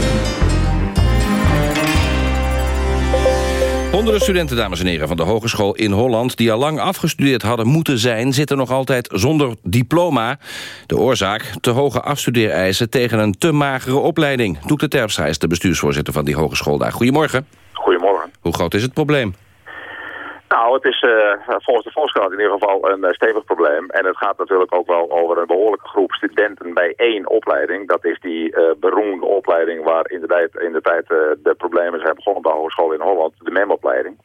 S30: Honderden studenten, dames en heren, van de hogeschool in Holland... die al lang afgestudeerd hadden moeten zijn... zitten nog altijd zonder diploma. De oorzaak? Te hoge afstudeereisen tegen een te magere opleiding. Doek de Terpstra is de bestuursvoorzitter van die hogeschool daar. Goedemorgen.
S33: Goedemorgen.
S30: Hoe groot is het probleem?
S33: Nou, het is uh, volgens de Volkskrant in ieder geval een uh, stevig probleem. En het gaat natuurlijk ook wel over een behoorlijke groep studenten bij één opleiding. Dat is die uh, beroemde opleiding waar in de tijd, in de, tijd de problemen zijn begonnen bij de Hogeschool in Holland, de MEM-opleiding.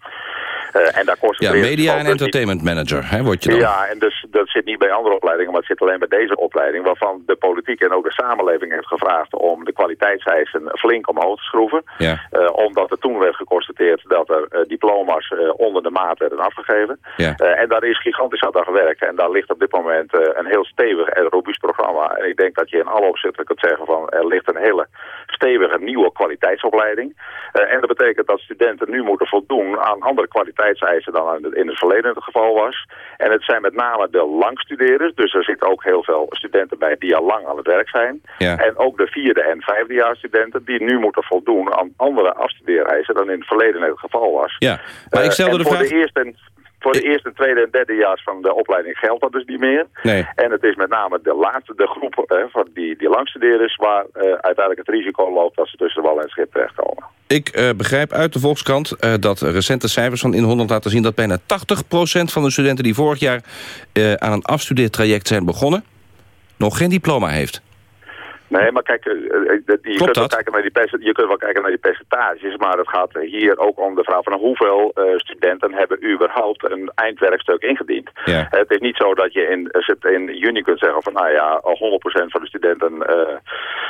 S33: En daar
S30: ja, media en entertainment manager, hè, word je dan.
S33: Ja, en dus dat zit niet bij andere opleidingen, maar het zit alleen bij deze opleiding, waarvan de politiek en ook de samenleving heeft gevraagd om de kwaliteitseisen flink omhoog te schroeven.
S30: Ja.
S33: omdat er toen werd geconstateerd dat er diploma's onder de maat werden afgegeven.
S30: Ja.
S33: Uh, en daar is gigantisch hard aan gewerkt. En daar ligt op dit moment uh, een heel stevig en robuust programma. En ik denk dat je in alle opzichten kunt zeggen van er ligt een hele stevige nieuwe kwaliteitsopleiding. Uh, en dat betekent dat studenten nu moeten voldoen aan andere kwaliteitseisen dan in het verleden het geval was. En het zijn met name de langstudeerders. Dus er zitten ook heel veel studenten bij die al lang aan het werk zijn.
S30: Ja.
S33: En ook de vierde en vijfde jaar studenten die nu moeten voldoen aan andere afstudeereisen dan in het verleden het geval was.
S30: Ja, maar ik stelde
S33: uh,
S30: de vraag...
S33: de eerste en voor de eerste, tweede en derde jaar van de opleiding geldt dat dus niet meer.
S30: Nee.
S33: En het is met name de laatste, de groep hè, van die, die langstudeerders... waar uh, uiteindelijk het risico loopt dat ze tussen de wal en het schip terechtkomen.
S30: Ik uh, begrijp uit de Volkskrant uh, dat recente cijfers van In Holland laten zien... dat bijna 80% van de studenten die vorig jaar aan een afstudeertraject zijn begonnen... nog geen diploma heeft.
S33: Nee, maar kijk, eh, eh, je, kunt wel kijken naar die je kunt wel kijken naar die percentages, maar het gaat hier ook om de vraag van hoeveel eh, studenten hebben überhaupt een eindwerkstuk ingediend.
S30: Ja.
S33: Het is niet zo dat je in, in juni kunt zeggen van nou ja, 100% van de studenten eh,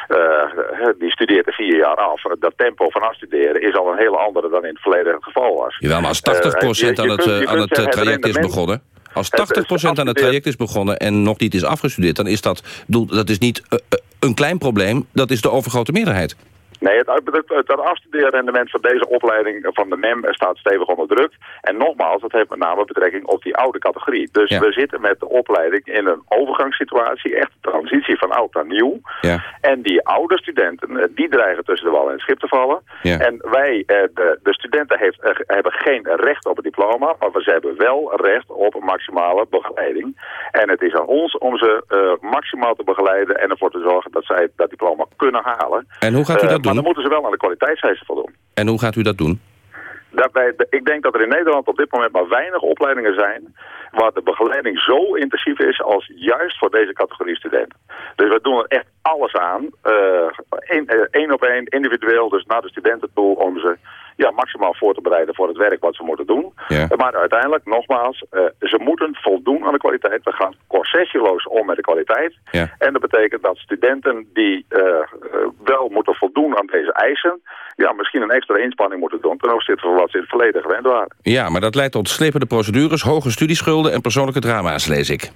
S33: eh, die studeert er vier jaar af. Dat tempo van afstuderen is al een hele andere dan in het verleden het geval was.
S30: Jawel, maar als 80%
S33: Eh, je- je
S30: aan het,
S33: kunt-
S30: eh, aan het eh, traject is begonnen... Als
S33: Het-
S30: 80% aan het traject is begonnen en nog niet is afgestudeerd... dan is dat, dat is niet eh, eh, een klein probleem, dat is de overgrote meerderheid.
S33: Nee, het, het, het, het afstudeerrendement van deze opleiding van de NEM staat stevig onder druk. En nogmaals, dat heeft met name betrekking op die oude categorie. Dus
S30: Ja.
S33: we zitten met de opleiding in een overgangssituatie, echt een transitie van oud naar nieuw.
S30: Ja.
S33: En die oude studenten, eh, die dreigen tussen de wal en het schip te vallen.
S30: Ja.
S33: En wij, eh, de, de studenten heeft, eh, hebben geen recht op een diploma, maar ze hebben wel recht op een maximale begeleiding. En het is aan ons om ze maximaal te begeleiden en ervoor te zorgen dat zij dat diploma kunnen halen.
S30: En hoe gaat u dat doen?
S33: Dan moeten ze wel aan de kwaliteitseisen voldoen.
S30: En hoe gaat u dat doen?
S33: Daarbij, ik denk dat er in Nederland op dit moment maar weinig opleidingen zijn waar de begeleiding zo intensief is als juist voor deze categorie studenten. Dus we doen er echt alles aan, eh, één eh, één op één, individueel, dus naar de studenten toe, om ze ja, maximaal voor te bereiden voor het werk wat ze moeten doen.
S30: Ja.
S33: Maar uiteindelijk, nogmaals, eh, ze moeten voldoen aan de kwaliteit. We gaan concessieloos om met de kwaliteit.
S30: Ja.
S33: En dat betekent dat studenten die wel moeten voldoen aan deze eisen, ja, misschien een extra inspanning moeten doen ten opzichte van wat ze in het verleden gewend waren.
S30: Ja, maar dat leidt tot slepende procedures, hoge studieschulden en persoonlijke drama's, lees ik.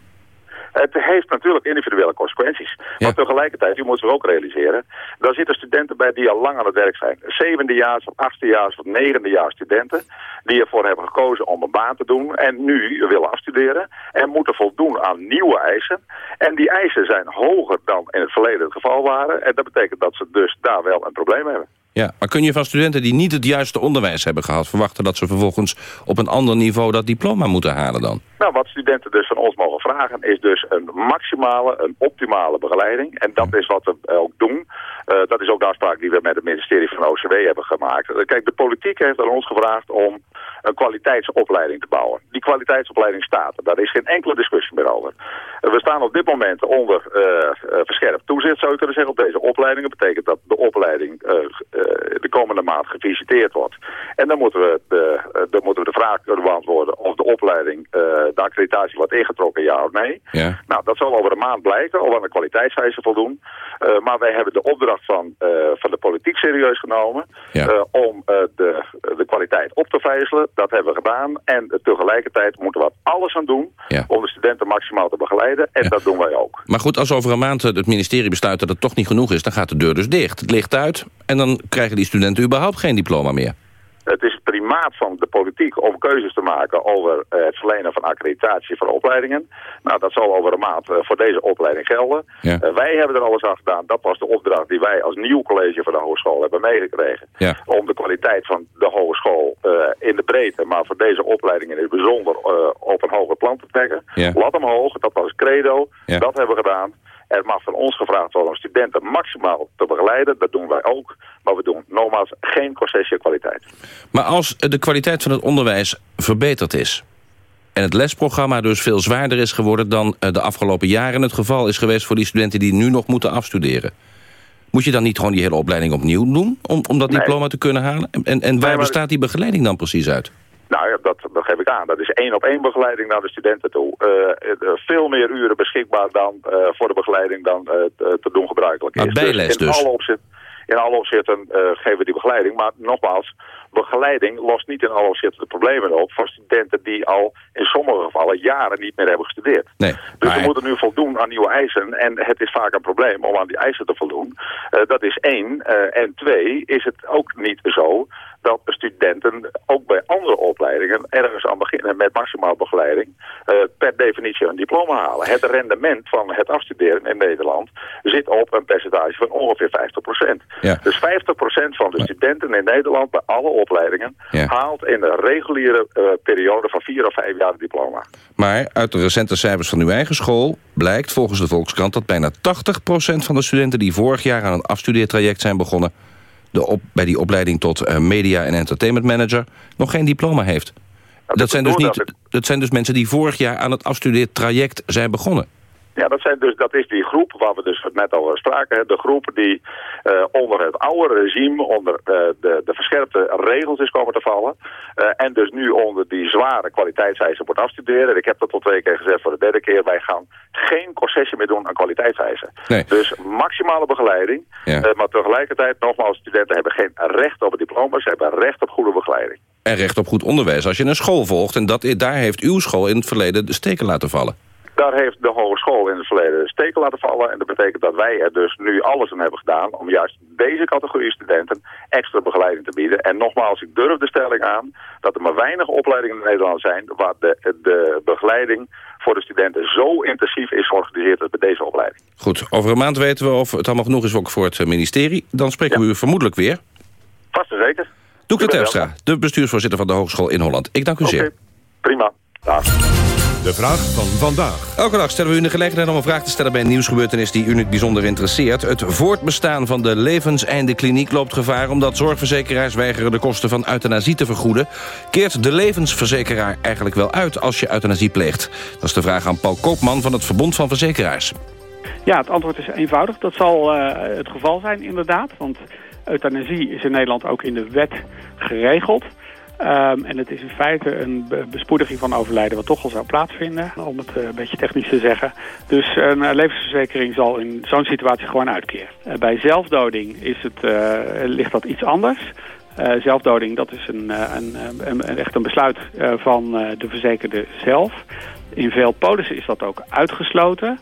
S33: Het heeft natuurlijk individuele consequenties. Maar tegelijkertijd, u moet zich ook realiseren... daar zitten studenten bij die al lang aan het werk zijn. Zevendejaars of achtstejaars of negendejaars studenten... die ervoor hebben gekozen om een baan te doen... en nu willen afstuderen... en moeten voldoen aan nieuwe eisen. En die eisen zijn hoger dan in het verleden het geval waren. En dat betekent dat ze dus daar wel een probleem hebben.
S30: Ja, maar kun je van studenten die niet het juiste onderwijs hebben gehad... verwachten dat ze vervolgens op een ander niveau dat diploma moeten halen dan?
S33: Nou, wat studenten dus van ons mogen vragen is dus een maximale, een optimale begeleiding. En dat is wat we ook doen. Eh, dat is ook de afspraak die we met het ministerie van OCW hebben gemaakt. Eh, kijk, de politiek heeft aan ons gevraagd om een kwaliteitsopleiding te bouwen. Die kwaliteitsopleiding staat er. Daar is geen enkele discussie meer over. Eh, we staan op dit moment onder eh, verscherpt toezicht, zou je kunnen zeggen, op deze opleidingen. Dat betekent dat de opleiding de komende maand gevisiteerd wordt. En dan moeten we de, eh, dan moeten we de vraag kunnen beantwoorden of de opleiding, eh, de accreditatie wordt ingetrokken, ja of nee.
S30: Ja.
S33: Nou, dat zal over een maand blijken, of aan de kwaliteitseisen voldoen. Eh, maar wij hebben de opdracht van, eh, van de politiek serieus genomen
S30: Ja.
S33: eh, om eh, de, de kwaliteit op te vijzelen. Dat hebben we gedaan. En tegelijkertijd moeten we er alles aan doen
S30: Ja.
S33: om de studenten maximaal te begeleiden. En dat doen wij ook.
S30: Maar goed, als over een maand het ministerie besluit dat het toch niet genoeg is... dan gaat de deur dus dicht. Het ligt uit en dan krijgen die studenten überhaupt geen diploma meer.
S33: Het is het primaat van de politiek om keuzes te maken over eh, het verlenen van accreditatie voor opleidingen. Nou, dat zal over een maand eh, voor deze opleiding gelden.
S30: Ja.
S33: Eh, wij hebben er alles aan gedaan. Dat was de opdracht die wij als nieuw college van de hogeschool hebben meegekregen.
S30: Ja.
S33: Om de kwaliteit van de hogeschool in de breedte, maar voor deze opleidingen in het bijzonder op een hoger plan te trekken.
S30: Ja.
S33: Lat omhoog, dat was credo. Dat hebben we gedaan. Er mag van ons gevraagd worden om studenten maximaal te begeleiden. Dat doen wij ook. Maar we doen nogmaals geen concessie kwaliteit.
S30: Maar als de kwaliteit van het onderwijs verbeterd is... en het lesprogramma dus veel zwaarder is geworden... dan eh, de afgelopen jaren het geval is geweest voor die studenten... die nu nog moeten afstuderen... moet je dan niet gewoon die hele opleiding opnieuw doen... om, om dat
S33: Nee.
S30: diploma te kunnen halen? En, en, waar bestaat die begeleiding dan precies uit?
S33: Nou ja, dat, dat geef ik aan. Dat is één op één begeleiding naar de studenten toe. Eh, eh, veel meer uren beschikbaar dan eh, voor de begeleiding dan te, doen gebruikelijk is.
S30: Maar bijles
S33: in
S30: dus?
S33: Alle opzet, in alle geven we die begeleiding. Maar nogmaals, begeleiding lost niet in alle opzetten de problemen op... voor studenten die al in sommige gevallen jaren niet meer hebben gestudeerd.
S30: Nee,
S33: Dus we moeten nu voldoen aan nieuwe eisen. En het is vaak een probleem om aan die eisen te voldoen. Dat is één. En twee, is het ook niet zo dat de studenten ook bij andere opleidingen ergens aan beginnen met maximaal begeleiding eh, per definitie een diploma halen. Het rendement van het afstuderen in Nederland zit op een percentage van ongeveer 50%.
S30: Ja.
S33: Dus 50% van de studenten in Nederland bij alle opleidingen
S30: Ja.
S33: haalt in de reguliere eh, periode van vier of vijf jaar het diploma.
S30: Maar uit de recente cijfers van uw eigen school blijkt volgens de Volkskrant... dat bijna 80% van de studenten die vorig jaar aan een afstudeertraject zijn begonnen... De op, bij die opleiding tot eh, media en entertainment manager nog geen diploma heeft. dat, zijn dus niet, dat zijn dus mensen die vorig jaar aan het afstudeertraject zijn begonnen.
S33: Ja, dat, zijn dus, dat is die groep waar we dus net over spraken. hè. De groep die eh, onder het oude regime, onder eh, de, de verscherpte regels is komen te vallen. Eh, en dus nu onder die zware kwaliteitseisen wordt afstuderen. Ik heb dat tot twee keer gezegd voor de derde keer. Wij gaan geen concessie meer doen aan kwaliteitseisen.
S30: Nee.
S33: Dus maximale begeleiding.
S30: Ja.
S33: Maar tegelijkertijd, nogmaals, studenten hebben geen recht op een diploma. Ze hebben recht op goede begeleiding.
S30: En recht op goed onderwijs als je een school volgt. En dat, daar heeft uw school in het verleden de steken laten vallen.
S33: Daar heeft de hogeschool in het verleden steken laten vallen. En dat betekent dat wij er dus nu alles aan hebben gedaan... om juist deze categorie studenten extra begeleiding te bieden. En nogmaals, ik durf de stelling aan... dat er maar weinig opleidingen in Nederland zijn... waar de, de begeleiding voor de studenten zo intensief is georganiseerd als bij deze opleiding.
S30: Goed, over een maand weten we of het allemaal genoeg is ook voor het ministerie. Dan spreken we u vermoedelijk weer.
S33: Vast en zeker.
S30: Doekle Terpstra, de bestuursvoorzitter van de Hogeschool in Holland. Ik dank u zeer.
S33: Prima. Dag.
S1: De vraag van vandaag.
S30: Elke dag stellen we u de gelegenheid om een vraag te stellen bij een nieuwsgebeurtenis die u niet bijzonder interesseert. Het voortbestaan van de levenseindekliniek loopt gevaar omdat zorgverzekeraars weigeren de kosten van euthanasie te vergoeden. Keert de levensverzekeraar eigenlijk wel uit als je euthanasie pleegt? Dat is de vraag aan Paul Koopman van het Verbond van Verzekeraars.
S34: Ja, het antwoord is eenvoudig. Dat zal eh, het geval zijn inderdaad. Want euthanasie is in Nederland ook in de wet geregeld. Ehm, en het is in feite een be- bespoediging van overlijden wat toch al zou plaatsvinden, om het eh, een beetje technisch te zeggen. Dus een eh, levensverzekering zal in zo'n situatie gewoon uitkeren. Eh, bij zelfdoding is het, ligt dat iets anders. Zelfdoding, dat is een, een, een, echt een besluit van de verzekerde zelf. In veel polissen is dat ook uitgesloten.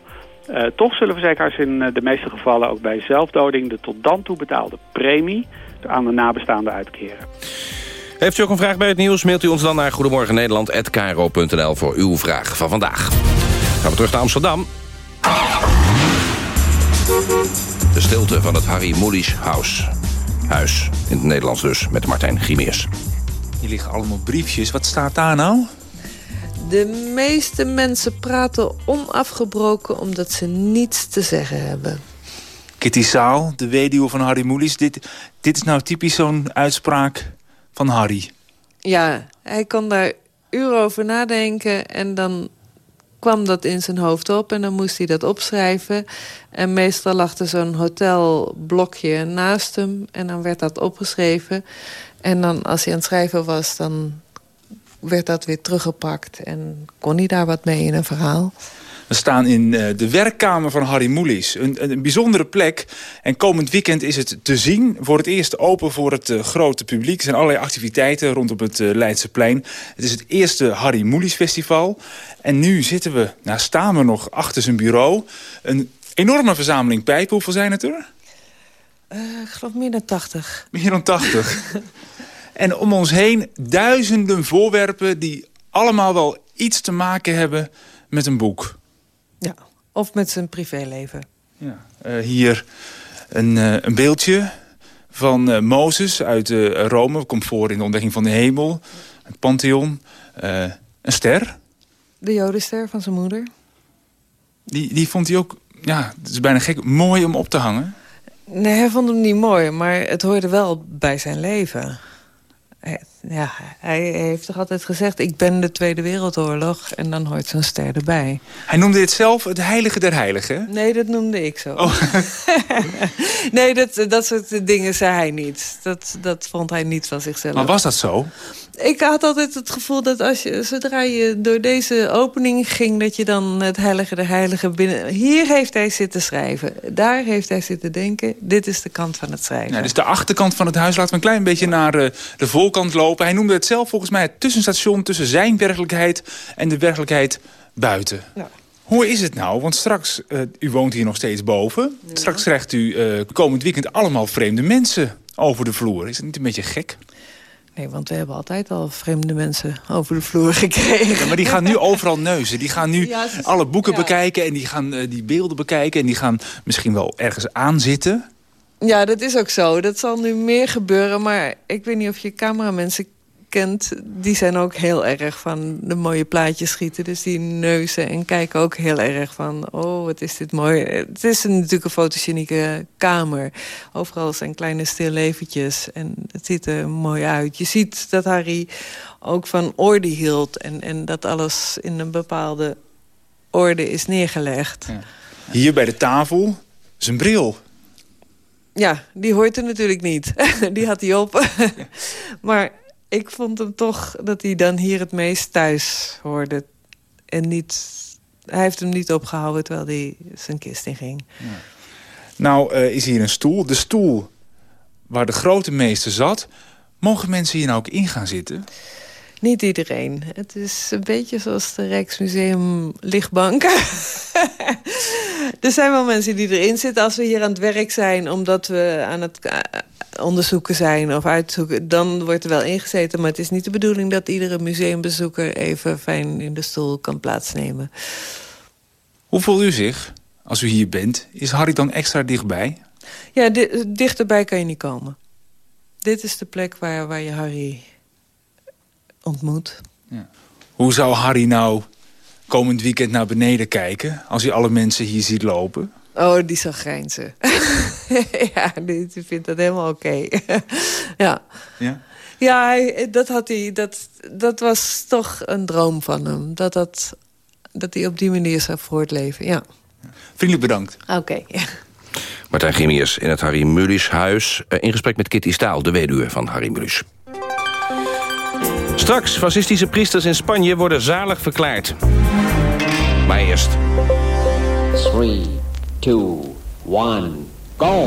S34: Toch zullen verzekeraars in de meeste gevallen ook bij zelfdoding de tot dan toe betaalde premie aan de nabestaanden uitkeren.
S30: Heeft u ook een vraag bij het nieuws, mailt u ons dan naar goedemorgennederland.kro.nl voor uw vraag van vandaag. Gaan we terug naar Amsterdam. De stilte van het Harry Mulisch House. Huis, in het Nederlands dus, met Martijn Grimiers.
S32: Hier liggen allemaal briefjes. Wat staat daar nou?
S35: De meeste mensen praten onafgebroken omdat ze niets te zeggen hebben.
S32: Kitty Saal, de weduwe van Harry Mulisch. Dit, dit is nou typisch zo'n uitspraak van Harry.
S35: Ja, hij kon daar uren over nadenken en dan kwam dat in zijn hoofd op en dan moest hij dat opschrijven. En meestal lag er zo'n hotelblokje naast hem en dan werd dat opgeschreven. En dan als hij aan het schrijven was, dan werd dat weer teruggepakt en kon hij daar wat mee in een verhaal.
S32: We staan in eh, de werkkamer van Harry Mulisch. Een, een bijzondere plek. En komend weekend is het te zien. Voor het eerst open voor het eh, grote publiek. Er zijn allerlei activiteiten rondom het uh, Leidseplein. Het is het eerste Harry Mulisch festival. En nu zitten we, nou staan we nog achter zijn bureau. Een enorme verzameling pijpen. Hoeveel zijn het er?
S35: Uh, ik geloof meer dan 80.
S32: Meer dan 80. en om ons heen duizenden voorwerpen... die allemaal wel iets te maken hebben met een boek.
S35: Of met zijn privéleven.
S32: Ja. Uh, hier een, uh, een beeldje van uh, Mozes uit Rome. Komt voor in de ontdekking van de hemel. Het Pantheon. een ster.
S35: De jodenster van zijn moeder.
S32: Die, die vond hij ook, ja, het is bijna gek, mooi om op te hangen.
S35: Nee, hij vond hem niet mooi, maar het hoorde wel bij zijn leven. Ja, hij heeft toch altijd gezegd... ik ben de Tweede Wereldoorlog en dan hoort zo'n ster erbij.
S32: Hij noemde dit zelf het heilige der heiligen?
S35: Nee, dat noemde ik zo. Oh. nee, dat, dat soort dingen zei hij niet. Dat, dat vond hij niet van zichzelf.
S32: Maar was dat zo?
S35: Ik had altijd het gevoel dat als je, zodra je door deze opening ging... dat je dan het heilige der heiligen binnen... Hier heeft hij zitten schrijven. Daar heeft hij zitten denken. Dit is de kant van het schrijven.
S32: Dus de achterkant van het huis. Laten we een klein beetje naar de, de voorkant lopen. Hij noemde het zelf volgens mij het tussenstation... tussen zijn werkelijkheid en de werkelijkheid buiten.
S35: Ja.
S32: Hoe is het nou? Want straks, uh, u woont hier nog steeds boven. Ja. Straks krijgt u uh, komend weekend allemaal vreemde mensen over de vloer. Is dat niet een beetje gek?
S35: Nee, want we hebben altijd al vreemde mensen over de vloer gekregen.
S32: Ja, maar die gaan nu overal neuzen. Die gaan nu ja, is, alle boeken ja. bekijken en die gaan uh, die beelden bekijken... en die gaan misschien wel ergens aanzitten.
S35: Ja, dat is ook zo. Dat zal nu meer gebeuren. Maar ik weet niet of je cameramensen kent... die zijn ook heel erg van de mooie plaatjes schieten. Dus die neuzen en kijken ook heel erg van... oh, wat is dit mooi. Het is een, natuurlijk een fotogenieke kamer. Overal zijn kleine stilleventjes en het ziet er mooi uit. Je ziet dat Harry ook van orde hield... en, en dat alles in een bepaalde orde is neergelegd.
S32: Hier bij de tafel, zijn bril.
S35: Ja, die hoort er natuurlijk niet. die had hij op. maar ik vond hem toch dat hij dan hier het meest thuis hoorde. En niet, hij heeft hem niet opgehouden terwijl hij zijn kist in ging.
S32: Nou uh, is hier een stoel. De stoel waar de grote meester zat. Mogen mensen hier nou ook in gaan zitten?
S35: Niet iedereen. Het is een beetje zoals de Rijksmuseum lichtbanken. er zijn wel mensen die erin zitten als we hier aan het werk zijn... omdat we aan het eh, onderzoeken zijn of uitzoeken... dan wordt er wel ingezeten. Maar het is niet de bedoeling dat iedere museumbezoeker... even fijn in de stoel kan plaatsnemen.
S32: Hoe voelt u zich als u hier bent? Is Harry dan extra dichtbij?
S35: Ja, dichterbij kan je niet komen. Dit is de plek waar, waar je Harry ontmoet. Ja.
S32: Hoe zou Harry nou komend weekend naar beneden kijken... als hij alle mensen hier ziet lopen?
S35: Oh, die zal grijnzen. ja, die vindt dat helemaal oké. ja.
S32: Ja?
S35: Ja, dat, had hij, dat, dat was toch een droom van hem. Dat, dat, dat hij op die manier zou voortleven, ja.
S32: Vriendelijk bedankt.
S35: Oké,
S30: Martijn Gimiers in het Harry Mulisch huis. Eh, in gesprek met Kitty Staal, de weduwe van Harry Mulisch. Straks, fascistische priesters in Spanje worden zalig verklaard. Maar eerst... 3, 2, 1,
S1: go!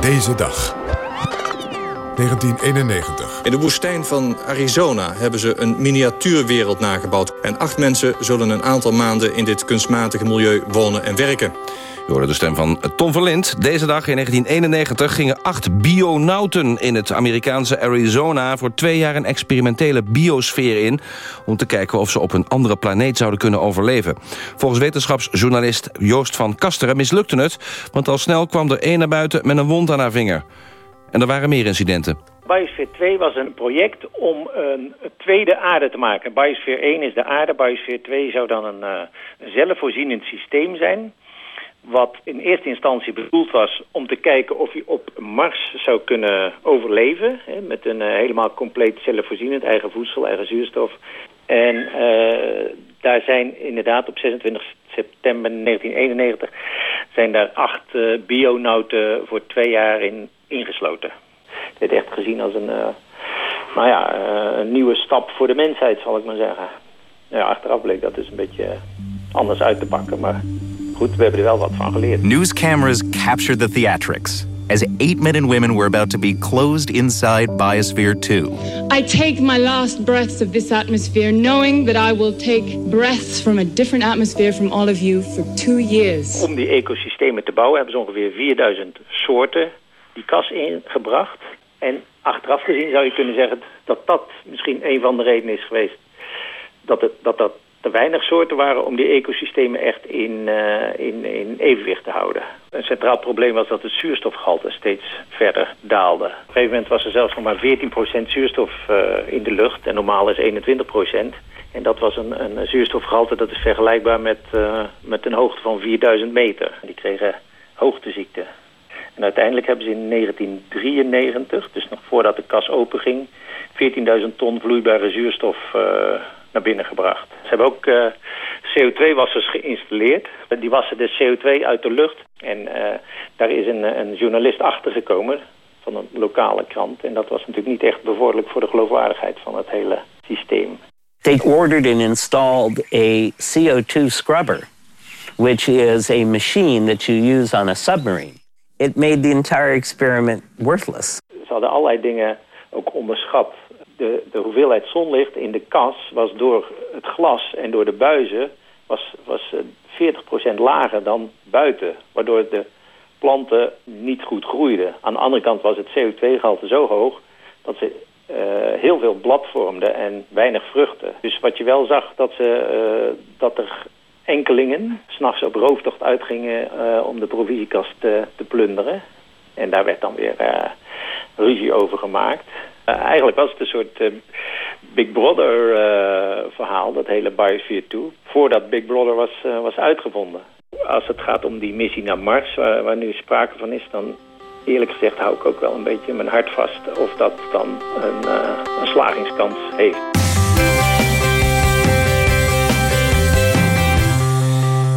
S1: Deze dag. 1991.
S36: In de woestijn van Arizona hebben ze een miniatuurwereld nagebouwd. En acht mensen zullen een aantal maanden in dit kunstmatige milieu wonen en werken.
S30: Je hoorde de stem van Tom Verlind. Deze dag in 1991 gingen acht bionauten in het Amerikaanse Arizona... voor twee jaar een experimentele biosfeer in... om te kijken of ze op een andere planeet zouden kunnen overleven. Volgens wetenschapsjournalist Joost van Kasteren mislukte het... want al snel kwam er één naar buiten met een wond aan haar vinger. En er waren meer incidenten.
S37: Biosphere 2 was een project om een tweede aarde te maken. Biosphere 1 is de aarde, Biosphere 2 zou dan een, uh, een zelfvoorzienend systeem zijn wat in eerste instantie bedoeld was om te kijken of hij op Mars zou kunnen overleven. Hè, met een uh, helemaal compleet zelfvoorzienend, eigen voedsel, eigen zuurstof. En uh, daar zijn inderdaad op 26 september 1991 zijn daar acht bionauten voor twee jaar in ingesloten. Het werd echt gezien als een, nou ja, een nieuwe stap voor de mensheid, zal ik maar zeggen. Nou ja, achteraf bleek dat dus een beetje anders uit te pakken, maar goed, we hebben er wel wat van geleerd.
S38: News cameras captured the theatrics as eight men and women were about to be closed inside Biosphere 2.
S39: I take my last breaths of this atmosphere knowing that I will take breaths from a different atmosphere from all of you for two years.
S37: Om die ecosystemen te bouwen hebben ze ongeveer 4000 soorten die kas ingebracht. En achteraf gezien zou je kunnen zeggen dat dat misschien een van de redenen is geweest dat het, dat, dat te weinig soorten waren om die ecosystemen echt in, uh, in, in evenwicht te houden. Een centraal probleem was dat het zuurstofgehalte steeds verder daalde. Op een gegeven moment was er zelfs nog maar 14% zuurstof uh, in de lucht en normaal is 21%. En dat was een, een zuurstofgehalte dat is vergelijkbaar met, uh, met een hoogte van 4000 meter. Die kregen hoogteziekte. En uiteindelijk hebben ze in 1993, dus nog voordat de kas openging, 14.000 ton vloeibare zuurstof naar binnen gebracht. Ze hebben ook uh, CO2-wassers geïnstalleerd. Die wassen de CO2 uit de lucht. En uh, daar is een, een journalist achtergekomen van een lokale krant. En dat was natuurlijk niet echt bevorderlijk voor de geloofwaardigheid van het hele systeem.
S40: They ordered and installed a CO2 scrubber, which is a machine that you use on a submarine. It made the entire experiment worthless.
S37: Ze hadden allerlei dingen ook onderschat de, de hoeveelheid zonlicht in de kas was door het glas en door de buizen was, was 40% eh, lager dan buiten. Waardoor de planten niet goed groeiden. Aan de andere kant was het CO2-gehalte zo hoog dat ze uh, heel veel blad vormden en weinig vruchten. Dus wat je wel zag, dat, ze, uh, dat er enkelingen s'nachts op rooftocht uitgingen uh, om de provisiekast te, plunderen. En daar werd dan weer ruzie over gemaakt. Uh, eigenlijk was het een soort Big Brother verhaal, dat hele Biosphere 2, voordat Big Brother was, was uitgevonden. Als het gaat om die missie naar Mars, waar, waar nu sprake van is, dan eerlijk gezegd hou ik ook wel een beetje mijn hart vast of dat dan een, een slagingskans heeft.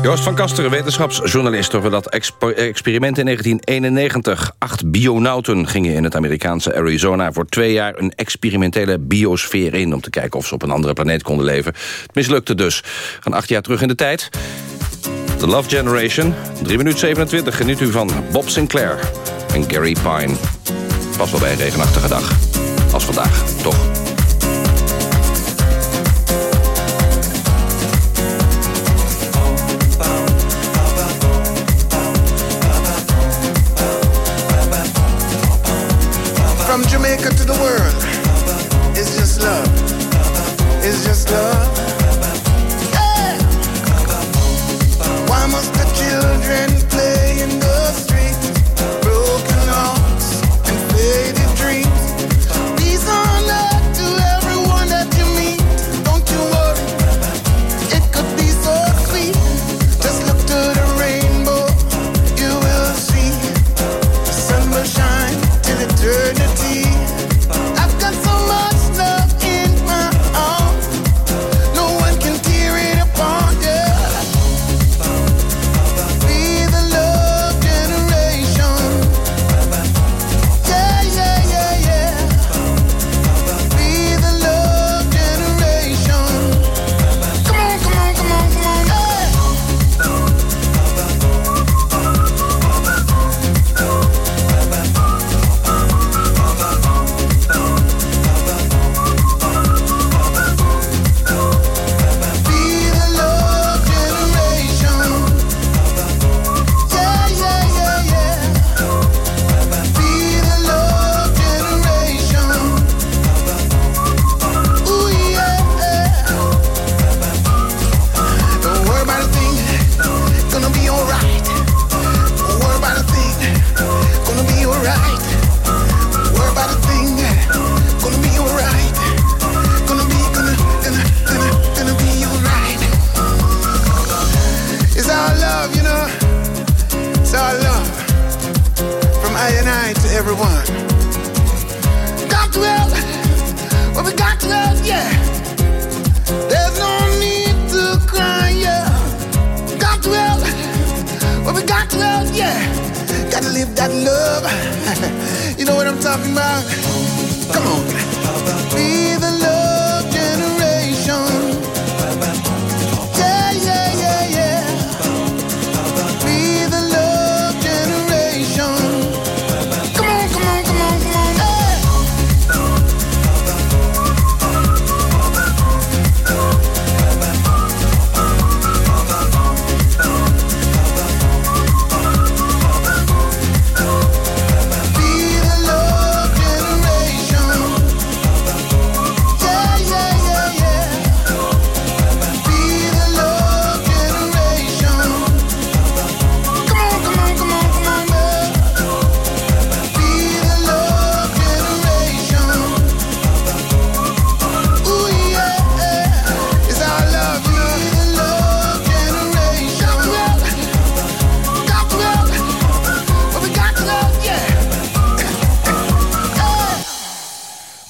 S41: Joost van Kasteren, wetenschapsjournalist... over dat experiment in 1991. Acht bionauten gingen in het Amerikaanse Arizona... voor twee jaar een experimentele biosfeer in... om te kijken of ze op een andere planeet konden leven. Het mislukte dus. Gaan acht jaar terug in de tijd. The Love Generation, 3 minuten 27. Geniet u van Bob Sinclair en Gary Pine. Pas wel bij een regenachtige dag. Als vandaag, toch?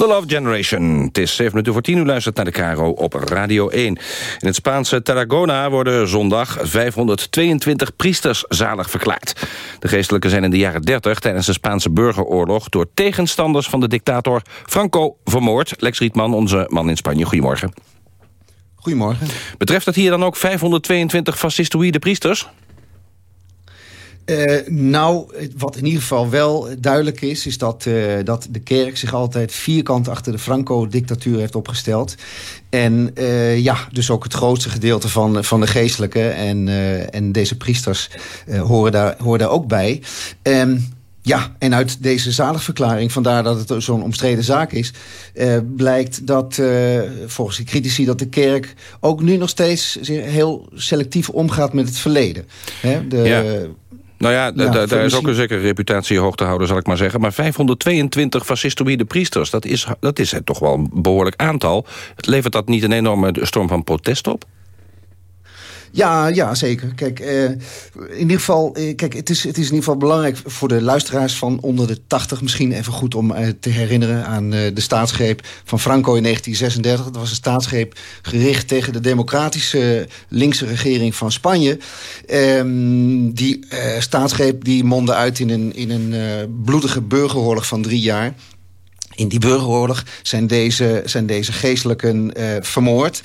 S30: The Love Generation.
S41: Het is 7 minuten voor 10 U luistert naar de Caro op Radio 1. In het Spaanse Tarragona worden zondag 522 priesters zalig verklaard. De geestelijken zijn in de jaren 30 tijdens de Spaanse burgeroorlog... door tegenstanders van de dictator Franco vermoord. Lex Rietman, onze man in Spanje. Goedemorgen.
S42: Goedemorgen.
S41: Betreft dat hier dan ook 522 fascistoïde priesters?
S42: Eh, nou, wat in ieder geval wel duidelijk is... is dat, eh, dat de kerk zich altijd vierkant achter de Franco-dictatuur heeft opgesteld. En eh, ja, dus ook het grootste gedeelte van, van de geestelijke... en, en deze priesters horen, daar, horen daar ook bij. Ehm, ja, en uit deze zaligverklaring, vandaar dat het zo'n omstreden zaak is... eh, blijkt dat, eh, volgens de critici, dat de kerk ook nu nog steeds... heel selectief omgaat met het verleden. De,
S41: Ja. Nou ja, daar is ook een zekere reputatie hoog te houden, zal ik maar zeggen. Maar 522 fascistoïde priesters, dat is, dat is toch wel een behoorlijk aantal. Levert dat niet een enorme storm van protest op?
S42: Ja, ja, zeker. Kijk, uh, in ieder geval, uh, kijk, het is, het is in ieder geval belangrijk voor de luisteraars van onder de 80 misschien even goed om uh, te herinneren aan de staatsgreep van Franco in 1936. Dat was een staatsgreep gericht tegen de democratische linkse regering van Spanje. Ehm, die staatsgreep die mondde uit in een, in een bloedige burgeroorlog van drie jaar. In die burgeroorlog zijn deze, zijn deze geestelijken uh, vermoord.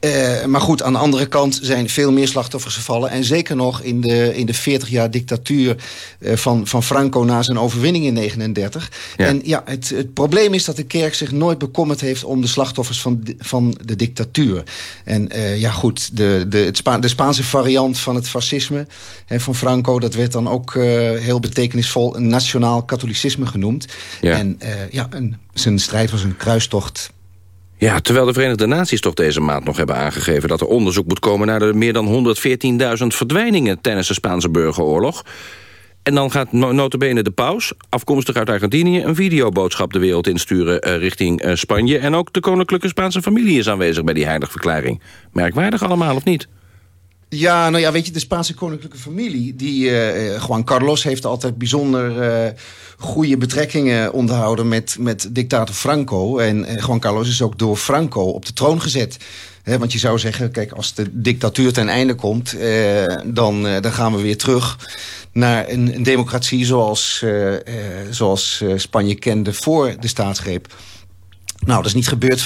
S42: Uh, maar goed, aan de andere kant zijn veel meer slachtoffers gevallen. En zeker nog in de, in de 40 jaar dictatuur uh, van, van Franco na zijn overwinning in 39. Ja. En ja, het, het probleem is dat de kerk zich nooit bekommerd heeft... om de slachtoffers van van de dictatuur. En ja goed, de, de, het Spa de Spaanse variant van het fascisme hè, van Franco... dat werd dan ook heel betekenisvol een nationaal katholicisme genoemd.
S30: Ja.
S42: En ja, een zijn strijd was een kruistocht.
S30: Ja, terwijl de Verenigde Naties toch deze maand nog hebben aangegeven... dat er onderzoek moet komen naar de meer dan 114.000 verdwijningen... tijdens de Spaanse burgeroorlog. En dan gaat notabene de paus, afkomstig uit Argentinië... een videoboodschap de wereld insturen uh, richting uh, Spanje. En ook de koninklijke Spaanse familie is aanwezig bij die heiligverklaring. Merkwaardig allemaal, of niet?
S42: Ja, nou ja, weet je, de Spaanse koninklijke familie... die uh, Juan Carlos heeft altijd bijzonder uh, goede betrekkingen onderhouden... met, met dictator Franco. En Juan Carlos is ook door Franco op de troon gezet. Want je zou zeggen, kijk, als de dictatuur ten einde komt... dan, dan gaan we weer terug naar een, democratie zoals, zoals Spanje kende voor de staatsgreep. Nou, dat is niet gebeurd.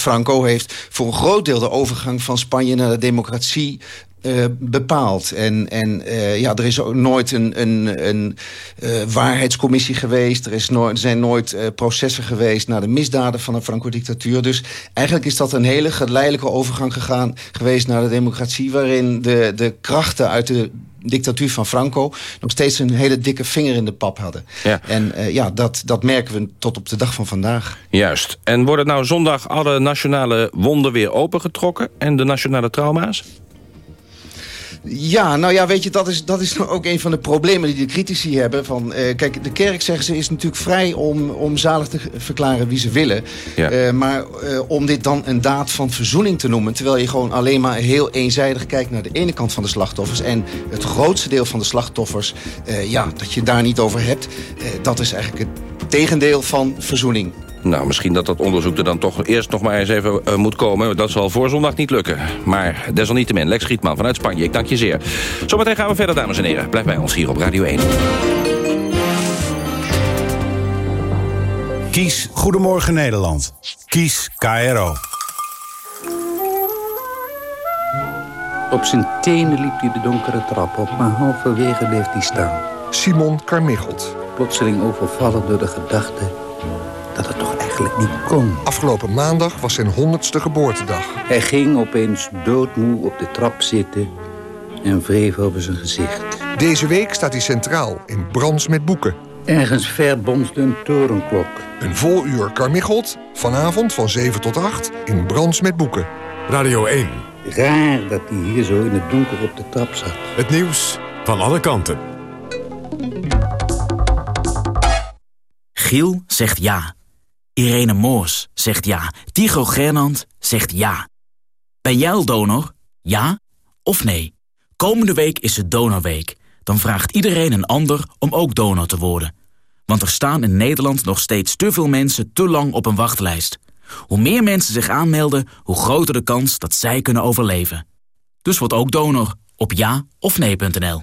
S42: Franco heeft voor een groot deel de overgang van Spanje naar de democratie uh, bepaald. En, en uh, ja, er is ook nooit een, een, een uh, waarheidscommissie geweest. Er, is nooit, er zijn nooit processen geweest naar de misdaden van de Franco-dictatuur. Dus eigenlijk is dat een hele geleidelijke overgang gegaan geweest naar de democratie... waarin de, de krachten uit de dictatuur van Franco nog steeds een hele dikke vinger in de pap hadden.
S30: Ja.
S42: En uh, ja, dat, dat merken we tot op de dag van vandaag.
S30: Juist. En worden nou zondag alle nationale wonden weer opengetrokken en de nationale trauma's?
S42: Ja, nou ja, weet je, dat is, dat is ook een van de problemen die de critici hebben. Van, uh, kijk, de kerk, zeggen ze, is natuurlijk vrij om, om zalig te verklaren wie ze willen.
S30: Ja.
S42: Uh, maar uh, om dit dan een daad van verzoening te noemen... terwijl je gewoon alleen maar heel eenzijdig kijkt naar de ene kant van de slachtoffers... en het grootste deel van de slachtoffers, ja, dat je daar niet over hebt... dat is eigenlijk het tegendeel van verzoening.
S30: Nou, misschien dat dat onderzoek er dan toch eerst nog maar eens even uh, moet komen. Dat zal voor zondag niet lukken. Maar desalniettemin, Lex Gietman vanuit Spanje, ik dank je zeer. Zometeen gaan we verder, dames en heren. Blijf bij ons hier op Radio 1.
S43: Kies Goedemorgen Nederland. Kies KRO.
S44: Op zijn tenen liep hij de donkere trap op, maar halverwege bleef hij staan.
S1: Simon Carmichelt.
S44: Plotseling overvallen door de gedachte dat het toch eigenlijk niet kon.
S1: Afgelopen maandag was zijn honderdste geboortedag.
S44: Hij ging opeens doodmoe op de trap zitten en wreef over zijn gezicht.
S1: Deze week staat hij centraal in Brands met Boeken.
S44: Ergens ver bonsde een torenklok.
S1: Een vol uur Carmichelt, vanavond van 7 tot 8 in Brands met Boeken. Radio 1.
S44: Raar dat hij hier zo in het donker op de trap zat.
S1: Het nieuws van alle kanten.
S45: Giel zegt ja. Irene Moors zegt ja. Tigo Gernand zegt ja. Ben jij al donor? Ja of nee? Komende week is het Donorweek. Dan vraagt iedereen een ander om ook donor te worden. Want er staan in Nederland nog steeds te veel mensen te lang op een wachtlijst. Hoe meer mensen zich aanmelden, hoe groter de kans dat zij kunnen overleven. Dus word ook donor op ja of nee.nl.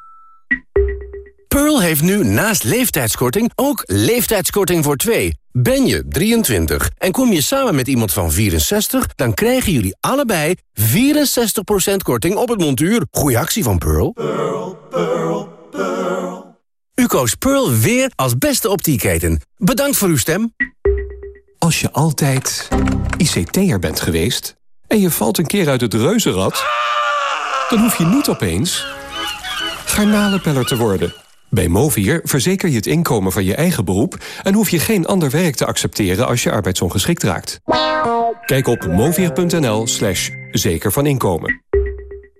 S46: Pearl heeft nu naast leeftijdskorting ook leeftijdskorting voor twee. Ben je 23 en kom je samen met iemand van 64... dan krijgen jullie allebei 64% korting op het montuur. Goeie actie van Pearl.
S47: Pearl, Pearl, Pearl.
S46: U koos Pearl weer als beste optieketen. Bedankt voor uw stem.
S48: Als je altijd ICT'er bent geweest en je valt een keer uit het reuzenrad... dan hoef je niet opeens garnalenpeller te worden. Bij Movier verzeker je het inkomen van je eigen beroep... en hoef je geen ander werk te accepteren als je arbeidsongeschikt raakt. Kijk op movier.nl slash zeker van inkomen.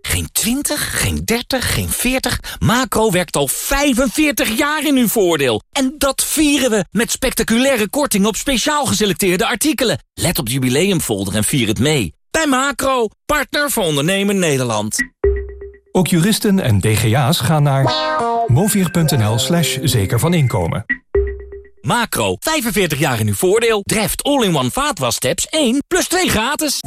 S49: Geen 20, geen 30, geen 40. Macro werkt al 45 jaar in uw voordeel. En dat vieren we met spectaculaire korting op speciaal geselecteerde artikelen. Let op de jubileumfolder en vier het mee. Bij Macro, partner voor ondernemen Nederland.
S50: Ook juristen en DGA's gaan naar movier.nl slash zeker van inkomen.
S49: Macro, 45 jaar in uw voordeel. Dreft all-in-one vaatwastabs 1 plus 2 gratis.